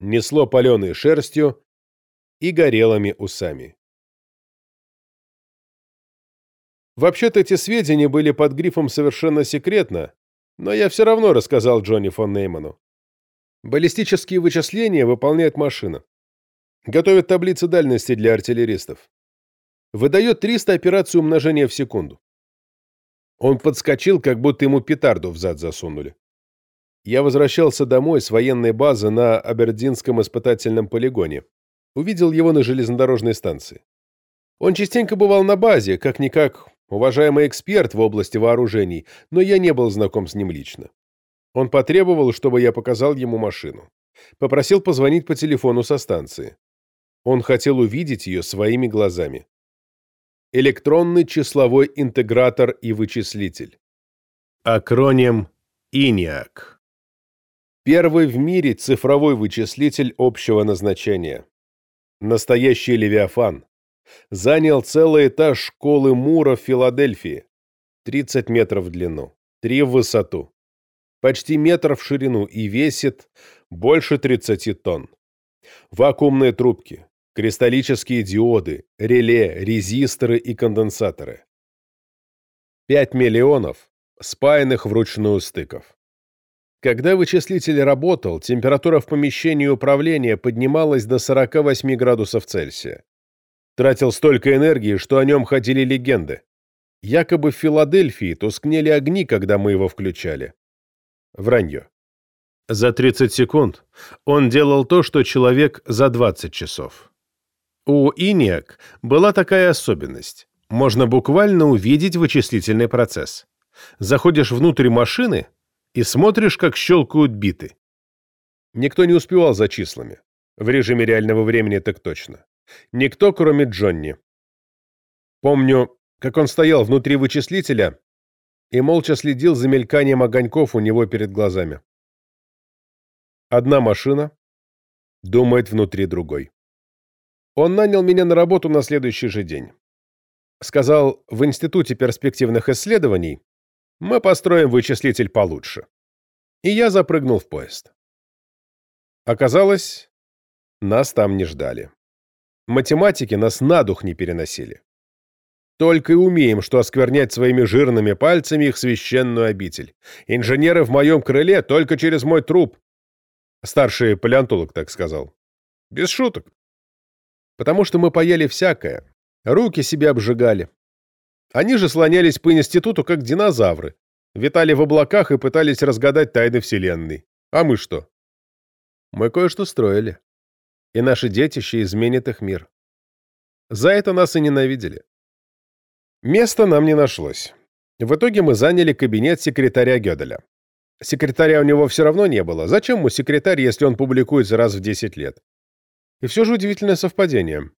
Несло паленой шерстью и горелыми усами. Вообще-то эти сведения были под грифом «совершенно секретно», но я все равно рассказал Джонни фон Нейману. Баллистические вычисления выполняет машина. Готовит таблицы дальности для артиллеристов. Выдает 300 операций умножения в секунду. Он подскочил, как будто ему петарду в зад засунули. Я возвращался домой с военной базы на Абердинском испытательном полигоне. Увидел его на железнодорожной станции. Он частенько бывал на базе, как-никак уважаемый эксперт в области вооружений, но я не был знаком с ним лично. Он потребовал, чтобы я показал ему машину. Попросил позвонить по телефону со станции. Он хотел увидеть ее своими глазами. Электронный числовой интегратор и вычислитель. Акроним ENIAC. Первый в мире цифровой вычислитель общего назначения. Настоящий Левиафан. Занял целый этаж школы Мура в Филадельфии. 30 метров в длину, 3 в высоту почти метр в ширину и весит больше 30 тонн. Вакуумные трубки, кристаллические диоды, реле, резисторы и конденсаторы. 5 миллионов спаянных вручную стыков. Когда вычислитель работал, температура в помещении управления поднималась до 48 градусов Цельсия. Тратил столько энергии, что о нем ходили легенды. Якобы в Филадельфии тускнели огни, когда мы его включали. Вранье. За 30 секунд он делал то, что человек за 20 часов. У ENIAC была такая особенность. Можно буквально увидеть вычислительный процесс. Заходишь внутрь машины и смотришь, как щелкают биты. Никто не успевал за числами. В режиме реального времени так точно. Никто, кроме Джонни. Помню, как он стоял внутри вычислителя и молча следил за мельканием огоньков у него перед глазами. Одна машина думает внутри другой. Он нанял меня на работу на следующий же день. Сказал, в Институте перспективных исследований мы построим вычислитель получше. И я запрыгнул в поезд. Оказалось, нас там не ждали. Математики нас на дух не переносили. Только и умеем, что осквернять своими жирными пальцами их священную обитель. Инженеры в моем крыле только через мой труп. Старший палеонтолог так сказал. Без шуток. Потому что мы поели всякое. Руки себе обжигали. Они же слонялись по институту, как динозавры. Витали в облаках и пытались разгадать тайны Вселенной. А мы что? Мы кое-что строили. И наши детище изменит их мир. За это нас и ненавидели. Места нам не нашлось. В итоге мы заняли кабинет секретаря Гёделя. Секретаря у него все равно не было. Зачем ему секретарь, если он публикуется раз в 10 лет? И все же удивительное совпадение.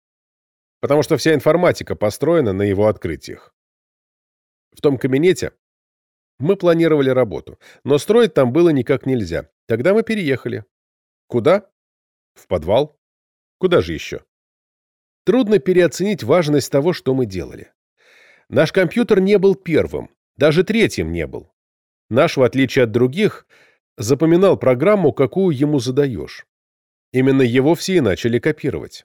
Потому что вся информатика построена на его открытиях. В том кабинете мы планировали работу, но строить там было никак нельзя. Тогда мы переехали. Куда? В подвал. Куда же еще? Трудно переоценить важность того, что мы делали. Наш компьютер не был первым, даже третьим не был. Наш, в отличие от других, запоминал программу, какую ему задаешь. Именно его все и начали копировать.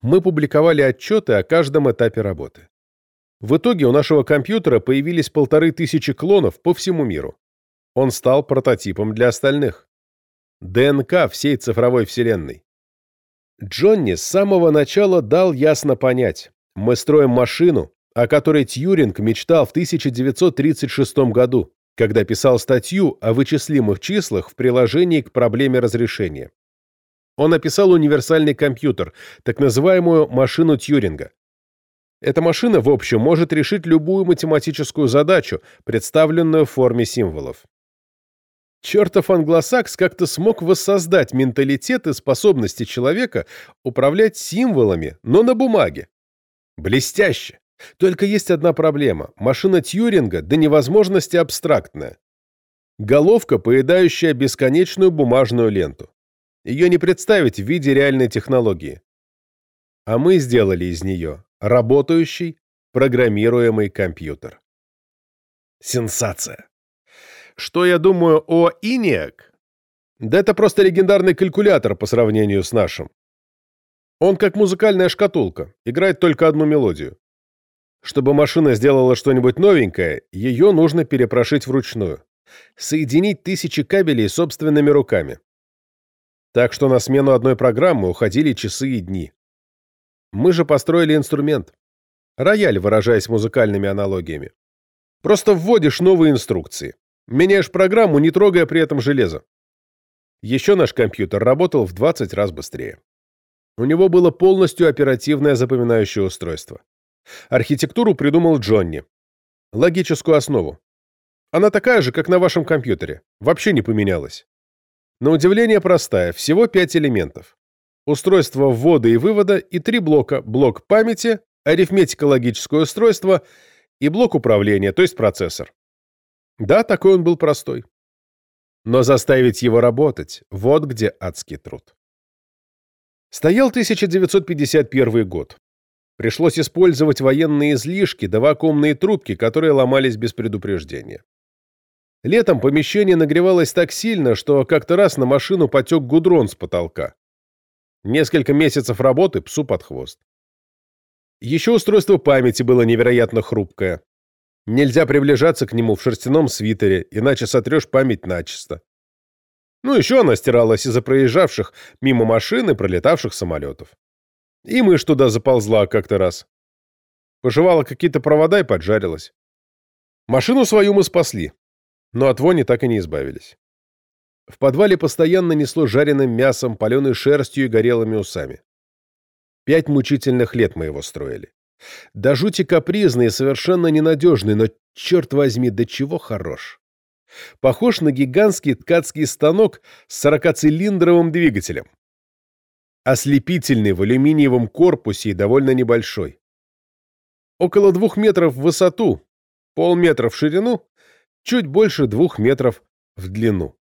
Мы публиковали отчеты о каждом этапе работы. В итоге у нашего компьютера появились полторы тысячи клонов по всему миру. Он стал прототипом для остальных. ДНК всей цифровой вселенной. Джонни с самого начала дал ясно понять, мы строим машину, о которой Тьюринг мечтал в 1936 году, когда писал статью о вычислимых числах в приложении к проблеме разрешения. Он описал универсальный компьютер, так называемую машину Тьюринга. Эта машина, в общем, может решить любую математическую задачу, представленную в форме символов. Чертов англосакс как-то смог воссоздать менталитет и способности человека управлять символами, но на бумаге. Блестяще! Только есть одна проблема. Машина Тьюринга до невозможности абстрактная. Головка, поедающая бесконечную бумажную ленту. Ее не представить в виде реальной технологии. А мы сделали из нее работающий, программируемый компьютер. Сенсация. Что я думаю о ENIAC? Да это просто легендарный калькулятор по сравнению с нашим. Он как музыкальная шкатулка, играет только одну мелодию. Чтобы машина сделала что-нибудь новенькое, ее нужно перепрошить вручную. Соединить тысячи кабелей собственными руками. Так что на смену одной программы уходили часы и дни. Мы же построили инструмент. Рояль, выражаясь музыкальными аналогиями. Просто вводишь новые инструкции. Меняешь программу, не трогая при этом железо. Еще наш компьютер работал в 20 раз быстрее. У него было полностью оперативное запоминающее устройство. Архитектуру придумал Джонни. Логическую основу. Она такая же, как на вашем компьютере. Вообще не поменялась. На удивление простая, всего пять элементов. Устройство ввода и вывода и три блока. Блок памяти, арифметико-логическое устройство и блок управления, то есть процессор. Да, такой он был простой. Но заставить его работать – вот где адский труд. Стоял 1951 год. Пришлось использовать военные излишки да вакуумные трубки, которые ломались без предупреждения. Летом помещение нагревалось так сильно, что как-то раз на машину потек гудрон с потолка. Несколько месяцев работы псу под хвост. Еще устройство памяти было невероятно хрупкое. Нельзя приближаться к нему в шерстяном свитере, иначе сотрешь память начисто. Ну, еще она стиралась из-за проезжавших мимо машин и пролетавших самолетов. И мышь туда заползла как-то раз. Пожевала какие-то провода и поджарилась. Машину свою мы спасли, но от вони так и не избавились. В подвале постоянно несло жареным мясом, паленой шерстью и горелыми усами. Пять мучительных лет мы его строили. До жути капризный и совершенно ненадежный, но, черт возьми, до чего хорош. Похож на гигантский ткацкий станок с 40-цилиндровым двигателем. Ослепительный в алюминиевом корпусе и довольно небольшой. Около двух метров в высоту, полметра в ширину, чуть больше двух метров в длину.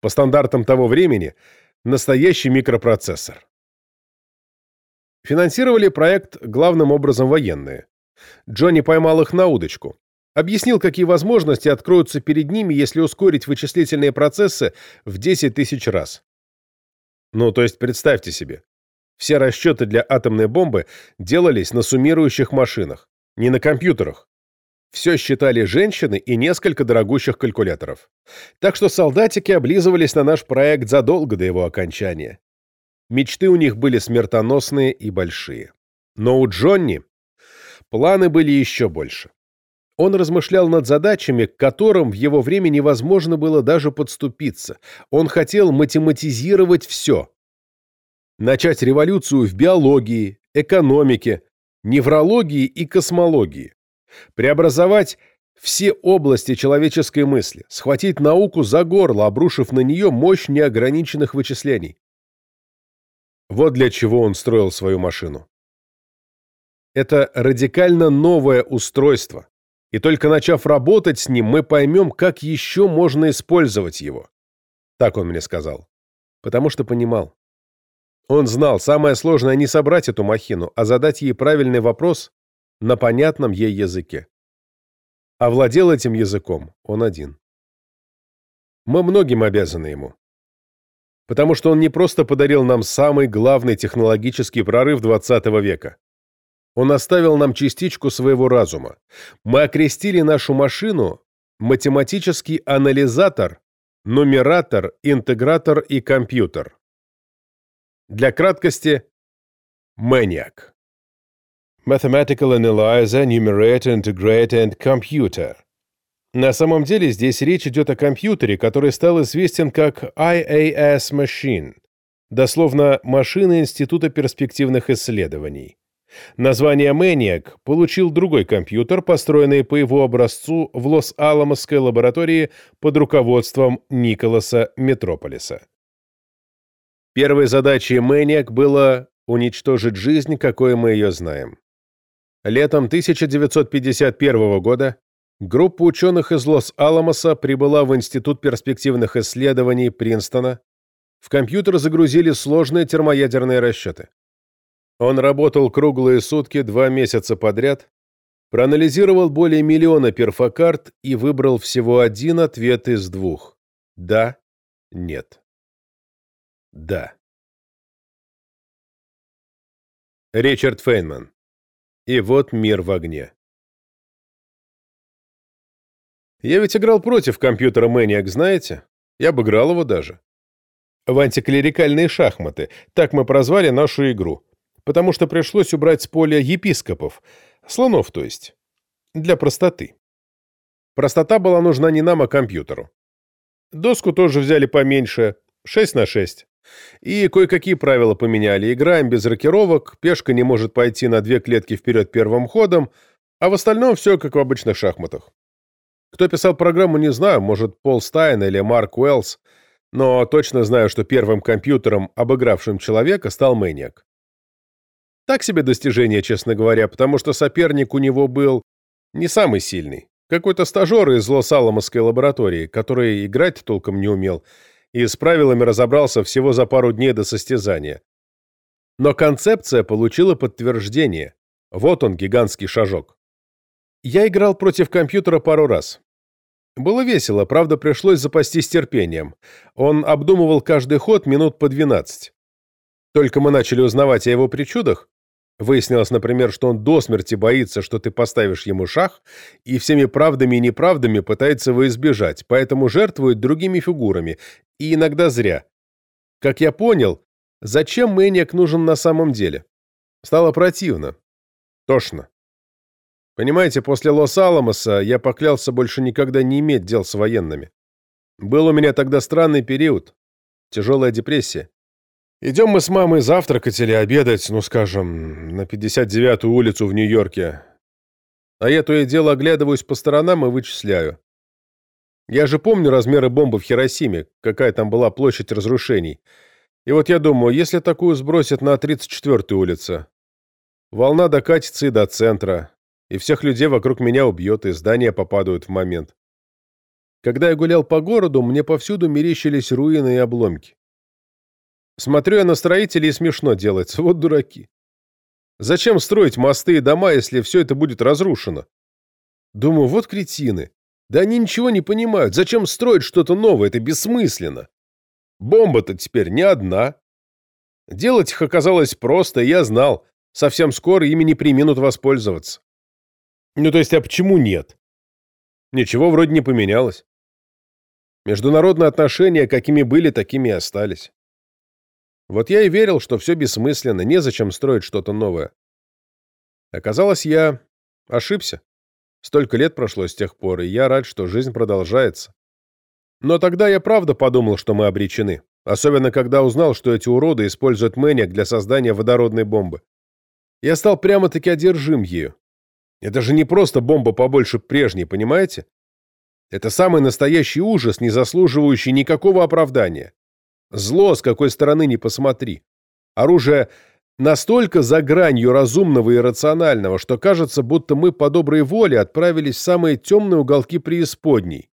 По стандартам того времени, настоящий микропроцессор. Финансировали проект главным образом военные. Джонни поймал их на удочку. Объяснил, какие возможности откроются перед ними, если ускорить вычислительные процессы в 10 тысяч раз. Ну, то есть представьте себе, все расчеты для атомной бомбы делались на суммирующих машинах, не на компьютерах. Все считали женщины и несколько дорогущих калькуляторов. Так что солдатики облизывались на наш проект задолго до его окончания. Мечты у них были смертоносные и большие. Но у Джонни планы были еще больше. Он размышлял над задачами, к которым в его время невозможно было даже подступиться. Он хотел математизировать все. Начать революцию в биологии, экономике, неврологии и космологии. Преобразовать все области человеческой мысли, схватить науку за горло, обрушив на нее мощь неограниченных вычислений. Вот для чего он строил свою машину. Это радикально новое устройство, и только начав работать с ним, мы поймем, как еще можно использовать его. Так он мне сказал. Потому что понимал. Он знал, самое сложное не собрать эту махину, а задать ей правильный вопрос на понятном ей языке. А владел этим языком он один. Мы многим обязаны ему потому что он не просто подарил нам самый главный технологический прорыв 20 века. Он оставил нам частичку своего разума. Мы окрестили нашу машину математический анализатор, нумератор, интегратор и компьютер. Для краткости – Maniac. Mathematical Analyzer, Numerator, Integrator and Computer – на самом деле здесь речь идет о компьютере, который стал известен как IAS Machine, дословно «Машина Института перспективных исследований». Название Maniac получил другой компьютер, построенный по его образцу в Лос-Аламосской лаборатории под руководством Николаса Метрополиса. Первой задачей Maniac было уничтожить жизнь, какой мы ее знаем. Летом 1951 года Группа ученых из Лос-Аламоса прибыла в Институт перспективных исследований Принстона. В компьютер загрузили сложные термоядерные расчеты. Он работал круглые сутки, два месяца подряд, проанализировал более миллиона перфокарт и выбрал всего один ответ из двух. Да, нет. Да. Ричард Фейнман. И вот мир в огне. Я ведь играл против компьютера Maniac, знаете? Я обыграл его даже. В антиклерикальные шахматы, так мы прозвали нашу игру. Потому что пришлось убрать с поля епископов, слонов то есть, для простоты. Простота была нужна не нам, а компьютеру. Доску тоже взяли поменьше, 6 на 6. И кое-какие правила поменяли. Играем без рокировок, пешка не может пойти на две клетки вперед первым ходом, а в остальном все как в обычных шахматах. Кто писал программу, не знаю, может, Пол Стайн или Марк Уэллс, но точно знаю, что первым компьютером, обыгравшим человека, стал Мэниак. Так себе достижение, честно говоря, потому что соперник у него был не самый сильный. Какой-то стажер из Лос-Аламосской лаборатории, который играть толком не умел, и с правилами разобрался всего за пару дней до состязания. Но концепция получила подтверждение. Вот он, гигантский шажок. Я играл против компьютера пару раз. Было весело, правда, пришлось запастись терпением. Он обдумывал каждый ход минут по 12. Только мы начали узнавать о его причудах. Выяснилось, например, что он до смерти боится, что ты поставишь ему шах, и всеми правдами и неправдами пытается его избежать, поэтому жертвует другими фигурами, и иногда зря. Как я понял, зачем Мэниак нужен на самом деле? Стало противно. Тошно. Понимаете, после Лос-Аламоса я поклялся больше никогда не иметь дел с военными. Был у меня тогда странный период. Тяжелая депрессия. Идем мы с мамой завтракать или обедать, ну, скажем, на 59-ю улицу в Нью-Йорке. А я то и дело оглядываюсь по сторонам и вычисляю. Я же помню размеры бомбы в Хиросиме, какая там была площадь разрушений. И вот я думаю, если такую сбросят на 34-й улице, волна докатится и до центра, и всех людей вокруг меня убьет, и здания попадают в момент. Когда я гулял по городу, мне повсюду мерещились руины и обломки. Смотрю я на строителей и смешно делается, вот дураки. Зачем строить мосты и дома, если все это будет разрушено? Думаю, вот кретины. Да они ничего не понимают. Зачем строить что-то новое? Это бессмысленно. Бомба-то теперь не одна. Делать их оказалось просто, я знал. Совсем скоро ими не приминут воспользоваться. Ну, то есть, а почему нет? Ничего вроде не поменялось. Международные отношения, какими были, такими и остались. Вот я и верил, что все бессмысленно, незачем строить что-то новое. Оказалось, я ошибся. Столько лет прошло с тех пор, и я рад, что жизнь продолжается. Но тогда я правда подумал, что мы обречены. Особенно, когда узнал, что эти уроды используют мэниак для создания водородной бомбы. Я стал прямо-таки одержим ею. Это же не просто бомба побольше прежней, понимаете? Это самый настоящий ужас, не заслуживающий никакого оправдания. Зло, с какой стороны ни посмотри. Оружие Настолько за гранью разумного и рационального, что кажется, будто мы по доброй воле отправились в самые темные уголки преисподней.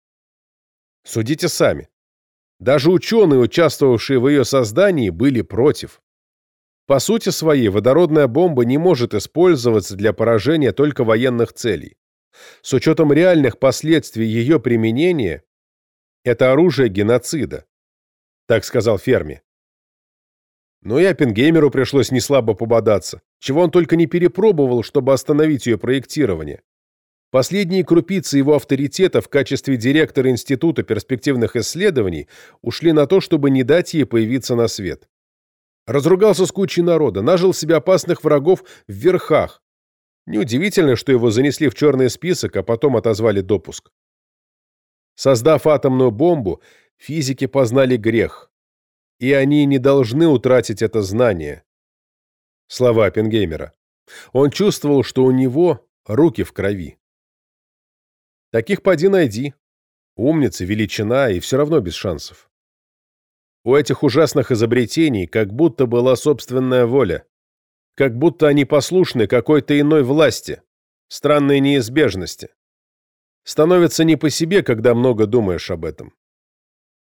Судите сами. Даже ученые, участвовавшие в ее создании, были против. По сути своей, водородная бомба не может использоваться для поражения только военных целей. С учетом реальных последствий ее применения, это оружие геноцида. Так сказал Ферми. Но и Оппенгеймеру пришлось неслабо пободаться, чего он только не перепробовал, чтобы остановить ее проектирование. Последние крупицы его авторитета в качестве директора Института перспективных исследований ушли на то, чтобы не дать ей появиться на свет. Разругался с кучей народа, нажил себе опасных врагов в верхах. Неудивительно, что его занесли в черный список, а потом отозвали допуск. Создав атомную бомбу, физики познали грех и они не должны утратить это знание. Слова Оппенгеймера. Он чувствовал, что у него руки в крови. Таких поди найди. Умница, величина и все равно без шансов. У этих ужасных изобретений как будто была собственная воля. Как будто они послушны какой-то иной власти, странной неизбежности. Становится не по себе, когда много думаешь об этом.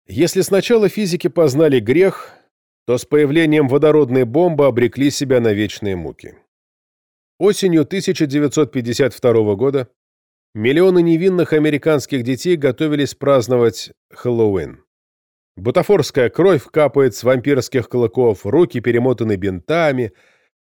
Если сначала физики познали грех, то с появлением водородной бомбы обрекли себя на вечные муки. Осенью 1952 года миллионы невинных американских детей готовились праздновать Хэллоуин. Бутафорская кровь капает с вампирских клыков, руки перемотаны бинтами,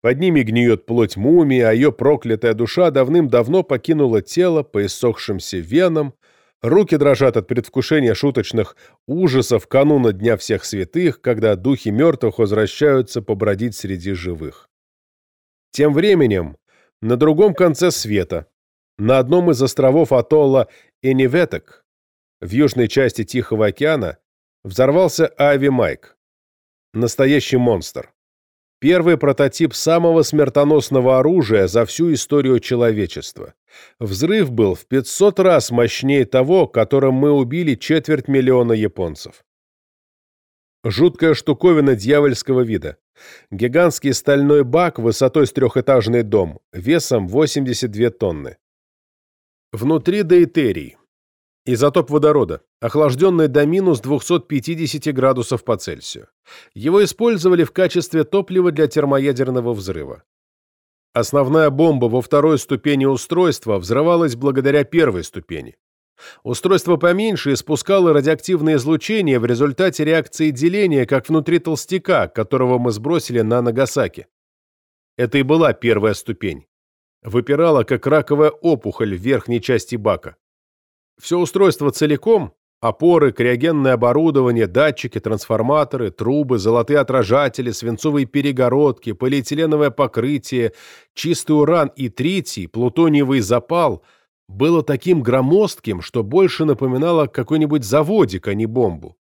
под ними гниет плоть мумии, а ее проклятая душа давным-давно покинула тело по иссохшимся венам, Руки дрожат от предвкушения шуточных ужасов кануна Дня Всех Святых, когда духи мертвых возвращаются побродить среди живых. Тем временем, на другом конце света, на одном из островов атолла Эниветек, в южной части Тихого океана, взорвался Ави Майк. Настоящий монстр. Первый прототип самого смертоносного оружия за всю историю человечества. Взрыв был в 500 раз мощнее того, которым мы убили четверть миллиона японцев. Жуткая штуковина дьявольского вида. Гигантский стальной бак высотой с трехэтажный дом, весом 82 тонны. Внутри дейтерий. Изотоп водорода, охлажденный до минус 250 градусов по Цельсию. Его использовали в качестве топлива для термоядерного взрыва. Основная бомба во второй ступени устройства взрывалась благодаря первой ступени. Устройство поменьше испускало радиоактивное излучение в результате реакции деления, как внутри толстяка, которого мы сбросили на Нагасаки. Это и была первая ступень. Выпирала, как раковая опухоль в верхней части бака. Все устройство целиком, Опоры, криогенное оборудование, датчики, трансформаторы, трубы, золотые отражатели, свинцовые перегородки, полиэтиленовое покрытие, чистый уран и тритий, плутониевый запал было таким громоздким, что больше напоминало какой-нибудь заводик, а не бомбу.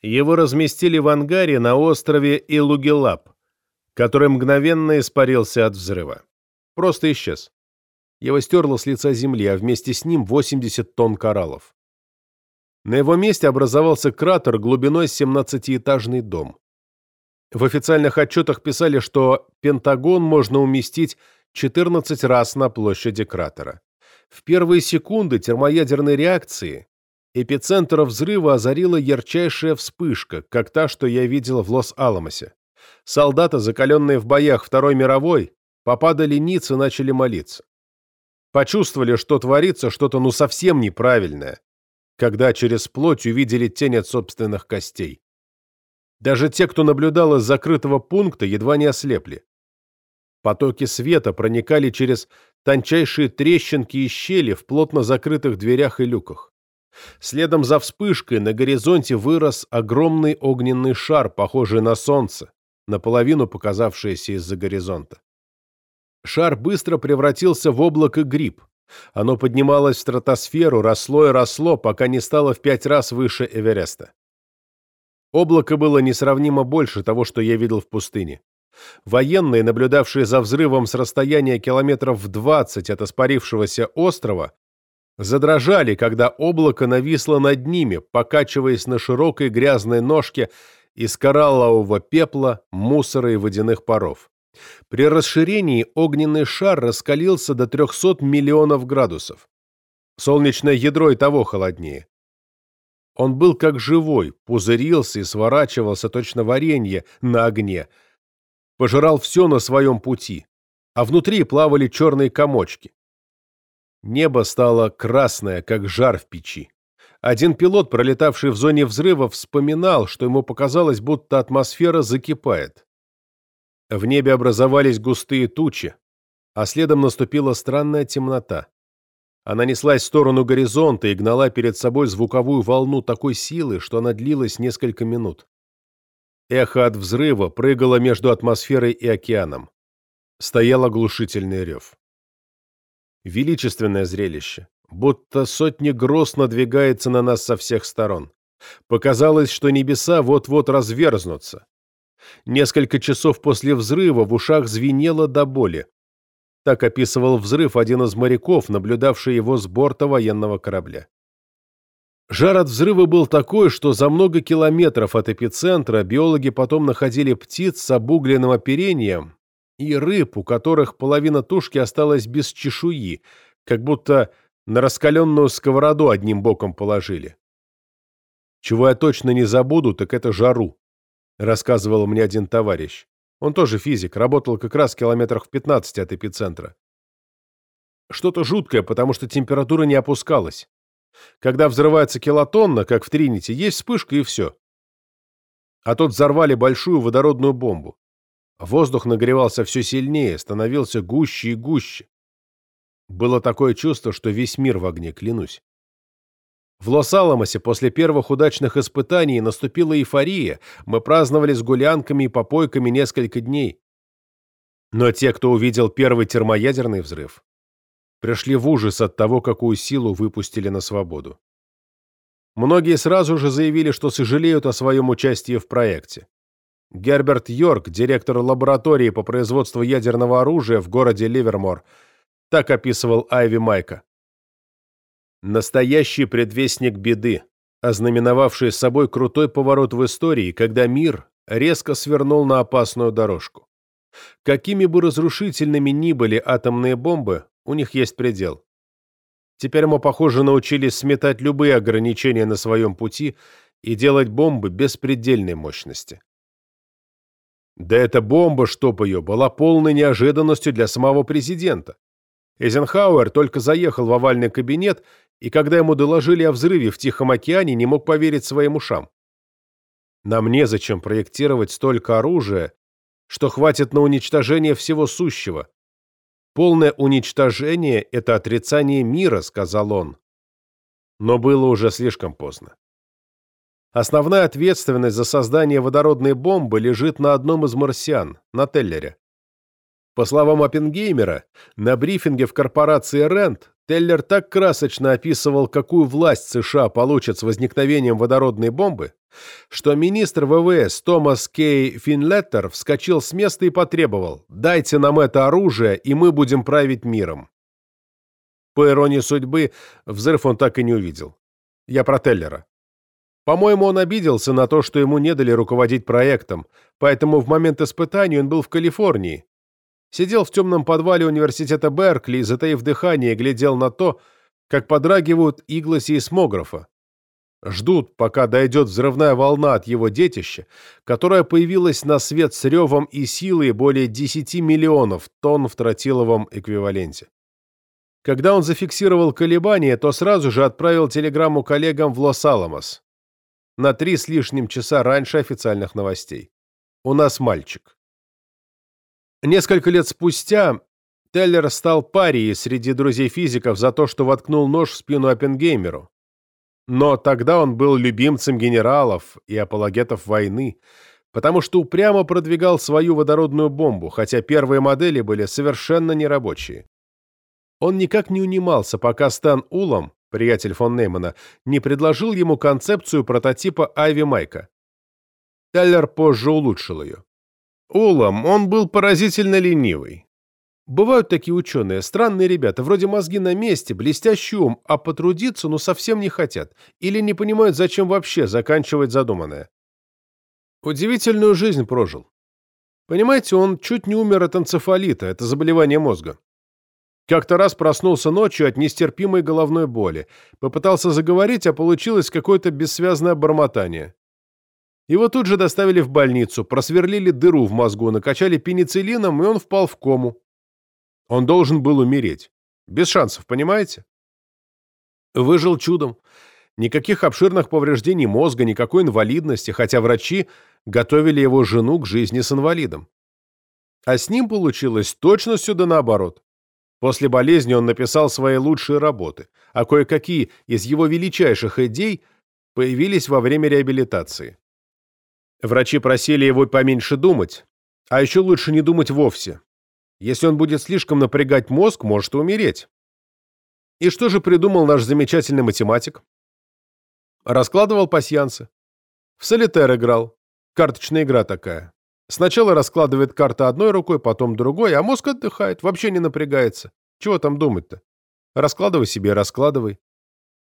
Его разместили в ангаре на острове Илугелап, который мгновенно испарился от взрыва. Просто исчез. Его стерло с лица земли, а вместе с ним 80 тонн кораллов. На его месте образовался кратер глубиной 17-этажный дом. В официальных отчетах писали, что Пентагон можно уместить 14 раз на площади кратера. В первые секунды термоядерной реакции эпицентр взрыва озарила ярчайшая вспышка, как та, что я видел в Лос-Аламосе. Солдаты, закаленные в боях Второй мировой, попадали ниц и начали молиться. Почувствовали, что творится что-то ну совсем неправильное, когда через плоть увидели тень от собственных костей. Даже те, кто наблюдал из закрытого пункта, едва не ослепли. Потоки света проникали через тончайшие трещинки и щели в плотно закрытых дверях и люках. Следом за вспышкой на горизонте вырос огромный огненный шар, похожий на солнце, наполовину показавшееся из-за горизонта. Шар быстро превратился в облако гриб, оно поднималось в стратосферу, росло и росло, пока не стало в пять раз выше Эвереста. Облако было несравнимо больше того, что я видел в пустыне. Военные, наблюдавшие за взрывом с расстояния километров в 20 от испарившегося острова, задрожали, когда облако нависло над ними, покачиваясь на широкой грязной ножке из кораллового пепла, мусора и водяных паров. При расширении огненный шар раскалился до 300 миллионов градусов. Солнечное ядро и того холоднее. Он был как живой, пузырился и сворачивался точно варенье на огне. Пожирал все на своем пути, а внутри плавали черные комочки. Небо стало красное, как жар в печи. Один пилот, пролетавший в зоне взрыва, вспоминал, что ему показалось, будто атмосфера закипает. В небе образовались густые тучи, а следом наступила странная темнота. Она неслась в сторону горизонта и гнала перед собой звуковую волну такой силы, что она длилась несколько минут. Эхо от взрыва прыгало между атмосферой и океаном. Стоял оглушительный рев. Величественное зрелище, будто сотни гроз надвигается на нас со всех сторон. Показалось, что небеса вот-вот разверзнутся. Несколько часов после взрыва в ушах звенело до боли. Так описывал взрыв один из моряков, наблюдавший его с борта военного корабля. Жар от взрыва был такой, что за много километров от эпицентра биологи потом находили птиц с обугленным оперением и рыб, у которых половина тушки осталась без чешуи, как будто на раскаленную сковороду одним боком положили. Чего я точно не забуду, так это жару рассказывал мне один товарищ. Он тоже физик, работал как раз в километрах в 15 от эпицентра. Что-то жуткое, потому что температура не опускалась. Когда взрывается килотонна, как в Тринити, есть вспышка и все. А тут взорвали большую водородную бомбу. Воздух нагревался все сильнее, становился гуще и гуще. Было такое чувство, что весь мир в огне, клянусь. В Лос-Аламосе после первых удачных испытаний наступила эйфория, мы праздновали с гулянками и попойками несколько дней. Но те, кто увидел первый термоядерный взрыв, пришли в ужас от того, какую силу выпустили на свободу. Многие сразу же заявили, что сожалеют о своем участии в проекте. Герберт Йорк, директор лаборатории по производству ядерного оружия в городе Ливермор, так описывал Айви Майка. Настоящий предвестник беды, ознаменовавший собой крутой поворот в истории, когда мир резко свернул на опасную дорожку. Какими бы разрушительными ни были атомные бомбы, у них есть предел. Теперь мы, похоже, научились сметать любые ограничения на своем пути и делать бомбы беспредельной мощности. Да эта бомба, чтоб ее, была полной неожиданностью для самого президента. Эйзенхауэр только заехал в овальный кабинет и когда ему доложили о взрыве в Тихом океане, не мог поверить своим ушам. Нам незачем проектировать столько оружия, что хватит на уничтожение всего сущего. Полное уничтожение – это отрицание мира, сказал он. Но было уже слишком поздно. Основная ответственность за создание водородной бомбы лежит на одном из марсиан, на Теллере. По словам Оппенгеймера, на брифинге в корпорации Рент Теллер так красочно описывал, какую власть США получат с возникновением водородной бомбы, что министр ВВС Томас Кей Финлеттер вскочил с места и потребовал «Дайте нам это оружие, и мы будем править миром». По иронии судьбы, взрыв он так и не увидел. Я про Теллера. По-моему, он обиделся на то, что ему не дали руководить проектом, поэтому в момент испытаний он был в Калифорнии. Сидел в темном подвале университета Беркли затаив дыхание, глядел на то, как подрагивают иглы сейсмографа. Ждут, пока дойдет взрывная волна от его детища, которая появилась на свет с ревом и силой более 10 миллионов тонн в тротиловом эквиваленте. Когда он зафиксировал колебания, то сразу же отправил телеграмму коллегам в Лос-Аламос на три с лишним часа раньше официальных новостей. У нас мальчик. Несколько лет спустя Теллер стал парией среди друзей физиков за то, что воткнул нож в спину Оппенгеймеру. Но тогда он был любимцем генералов и апологетов войны, потому что упрямо продвигал свою водородную бомбу, хотя первые модели были совершенно нерабочие. Он никак не унимался, пока Стэн Улом, приятель фон Неймана, не предложил ему концепцию прототипа Айви Майка. Теллер позже улучшил ее. Улом, он был поразительно ленивый. Бывают такие ученые, странные ребята, вроде мозги на месте, блестящий ум, а потрудиться ну совсем не хотят, или не понимают, зачем вообще заканчивать задуманное. Удивительную жизнь прожил. Понимаете, он чуть не умер от энцефалита, это заболевание мозга. Как-то раз проснулся ночью от нестерпимой головной боли. Попытался заговорить, а получилось какое-то бессвязное бормотание. Его тут же доставили в больницу, просверлили дыру в мозгу, накачали пенициллином, и он впал в кому. Он должен был умереть. Без шансов, понимаете? Выжил чудом. Никаких обширных повреждений мозга, никакой инвалидности, хотя врачи готовили его жену к жизни с инвалидом. А с ним получилось точно сюда наоборот. После болезни он написал свои лучшие работы, а кое-какие из его величайших идей появились во время реабилитации. Врачи просили его поменьше думать, а еще лучше не думать вовсе. Если он будет слишком напрягать мозг, может умереть. И что же придумал наш замечательный математик? Раскладывал пасьянцы. В солитер играл. Карточная игра такая. Сначала раскладывает карты одной рукой, потом другой, а мозг отдыхает, вообще не напрягается. Чего там думать-то? Раскладывай себе, раскладывай.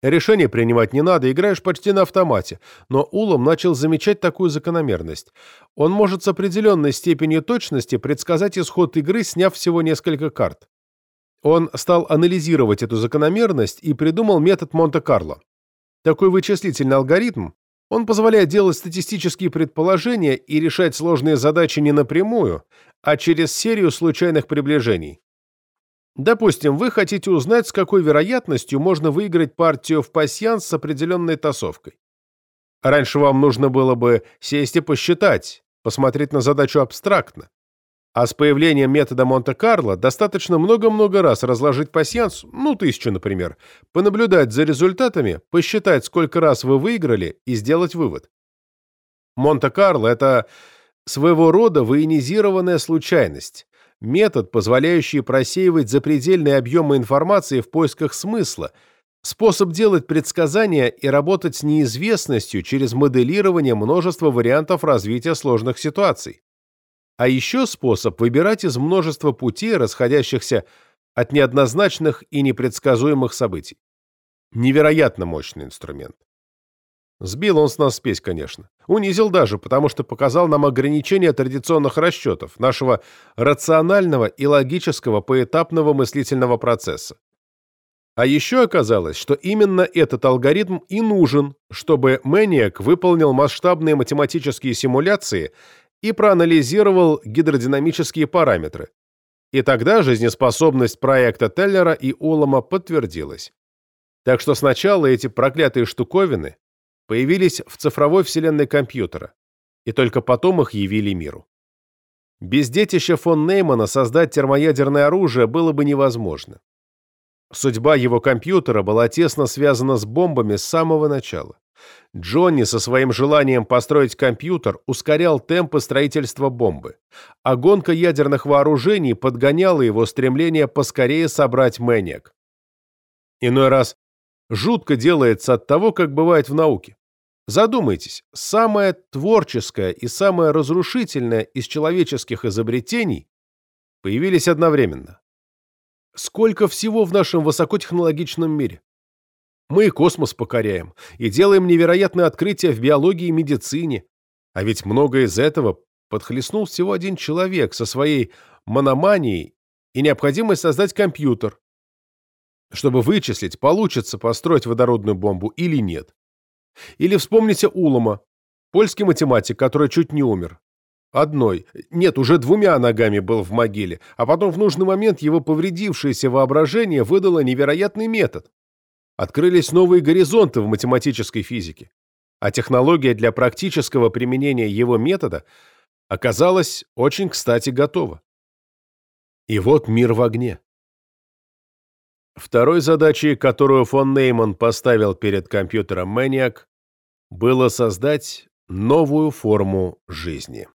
Решение принимать не надо, играешь почти на автомате. Но Улом начал замечать такую закономерность. Он может с определенной степенью точности предсказать исход игры, сняв всего несколько карт. Он стал анализировать эту закономерность и придумал метод Монте-Карло. Такой вычислительный алгоритм, он позволяет делать статистические предположения и решать сложные задачи не напрямую, а через серию случайных приближений. Допустим, вы хотите узнать, с какой вероятностью можно выиграть партию в пасьянс с определенной тасовкой. Раньше вам нужно было бы сесть и посчитать, посмотреть на задачу абстрактно. А с появлением метода Монте-Карло достаточно много-много раз разложить пасьянс, ну, тысячу, например, понаблюдать за результатами, посчитать, сколько раз вы выиграли, и сделать вывод. Монте-Карло – это своего рода военизированная случайность, метод, позволяющий просеивать запредельные объемы информации в поисках смысла, способ делать предсказания и работать с неизвестностью через моделирование множества вариантов развития сложных ситуаций а еще способ выбирать из множества путей, расходящихся от неоднозначных и непредсказуемых событий. Невероятно мощный инструмент. Сбил он с нас спесь, конечно. Унизил даже, потому что показал нам ограничения традиционных расчетов, нашего рационального и логического поэтапного мыслительного процесса. А еще оказалось, что именно этот алгоритм и нужен, чтобы Мэниак выполнил масштабные математические симуляции и проанализировал гидродинамические параметры. И тогда жизнеспособность проекта Теллера и Олома подтвердилась. Так что сначала эти проклятые штуковины появились в цифровой вселенной компьютера, и только потом их явили миру. Без детища фон Неймана создать термоядерное оружие было бы невозможно. Судьба его компьютера была тесно связана с бомбами с самого начала. Джонни со своим желанием построить компьютер ускорял темпы строительства бомбы, а гонка ядерных вооружений подгоняла его стремление поскорее собрать Мэниак. Иной раз жутко делается от того, как бывает в науке. Задумайтесь, самое творческое и самое разрушительное из человеческих изобретений появились одновременно. Сколько всего в нашем высокотехнологичном мире? Мы и космос покоряем, и делаем невероятные открытия в биологии и медицине. А ведь многое из этого подхлестнул всего один человек со своей мономанией и необходимость создать компьютер, чтобы вычислить, получится построить водородную бомбу или нет. Или вспомните Улома, польский математик, который чуть не умер. Одной, нет, уже двумя ногами был в могиле, а потом в нужный момент его повредившееся воображение выдало невероятный метод. Открылись новые горизонты в математической физике, а технология для практического применения его метода оказалась очень кстати готова. И вот мир в огне. Второй задачей, которую фон Нейман поставил перед компьютером Maniac, было создать новую форму жизни.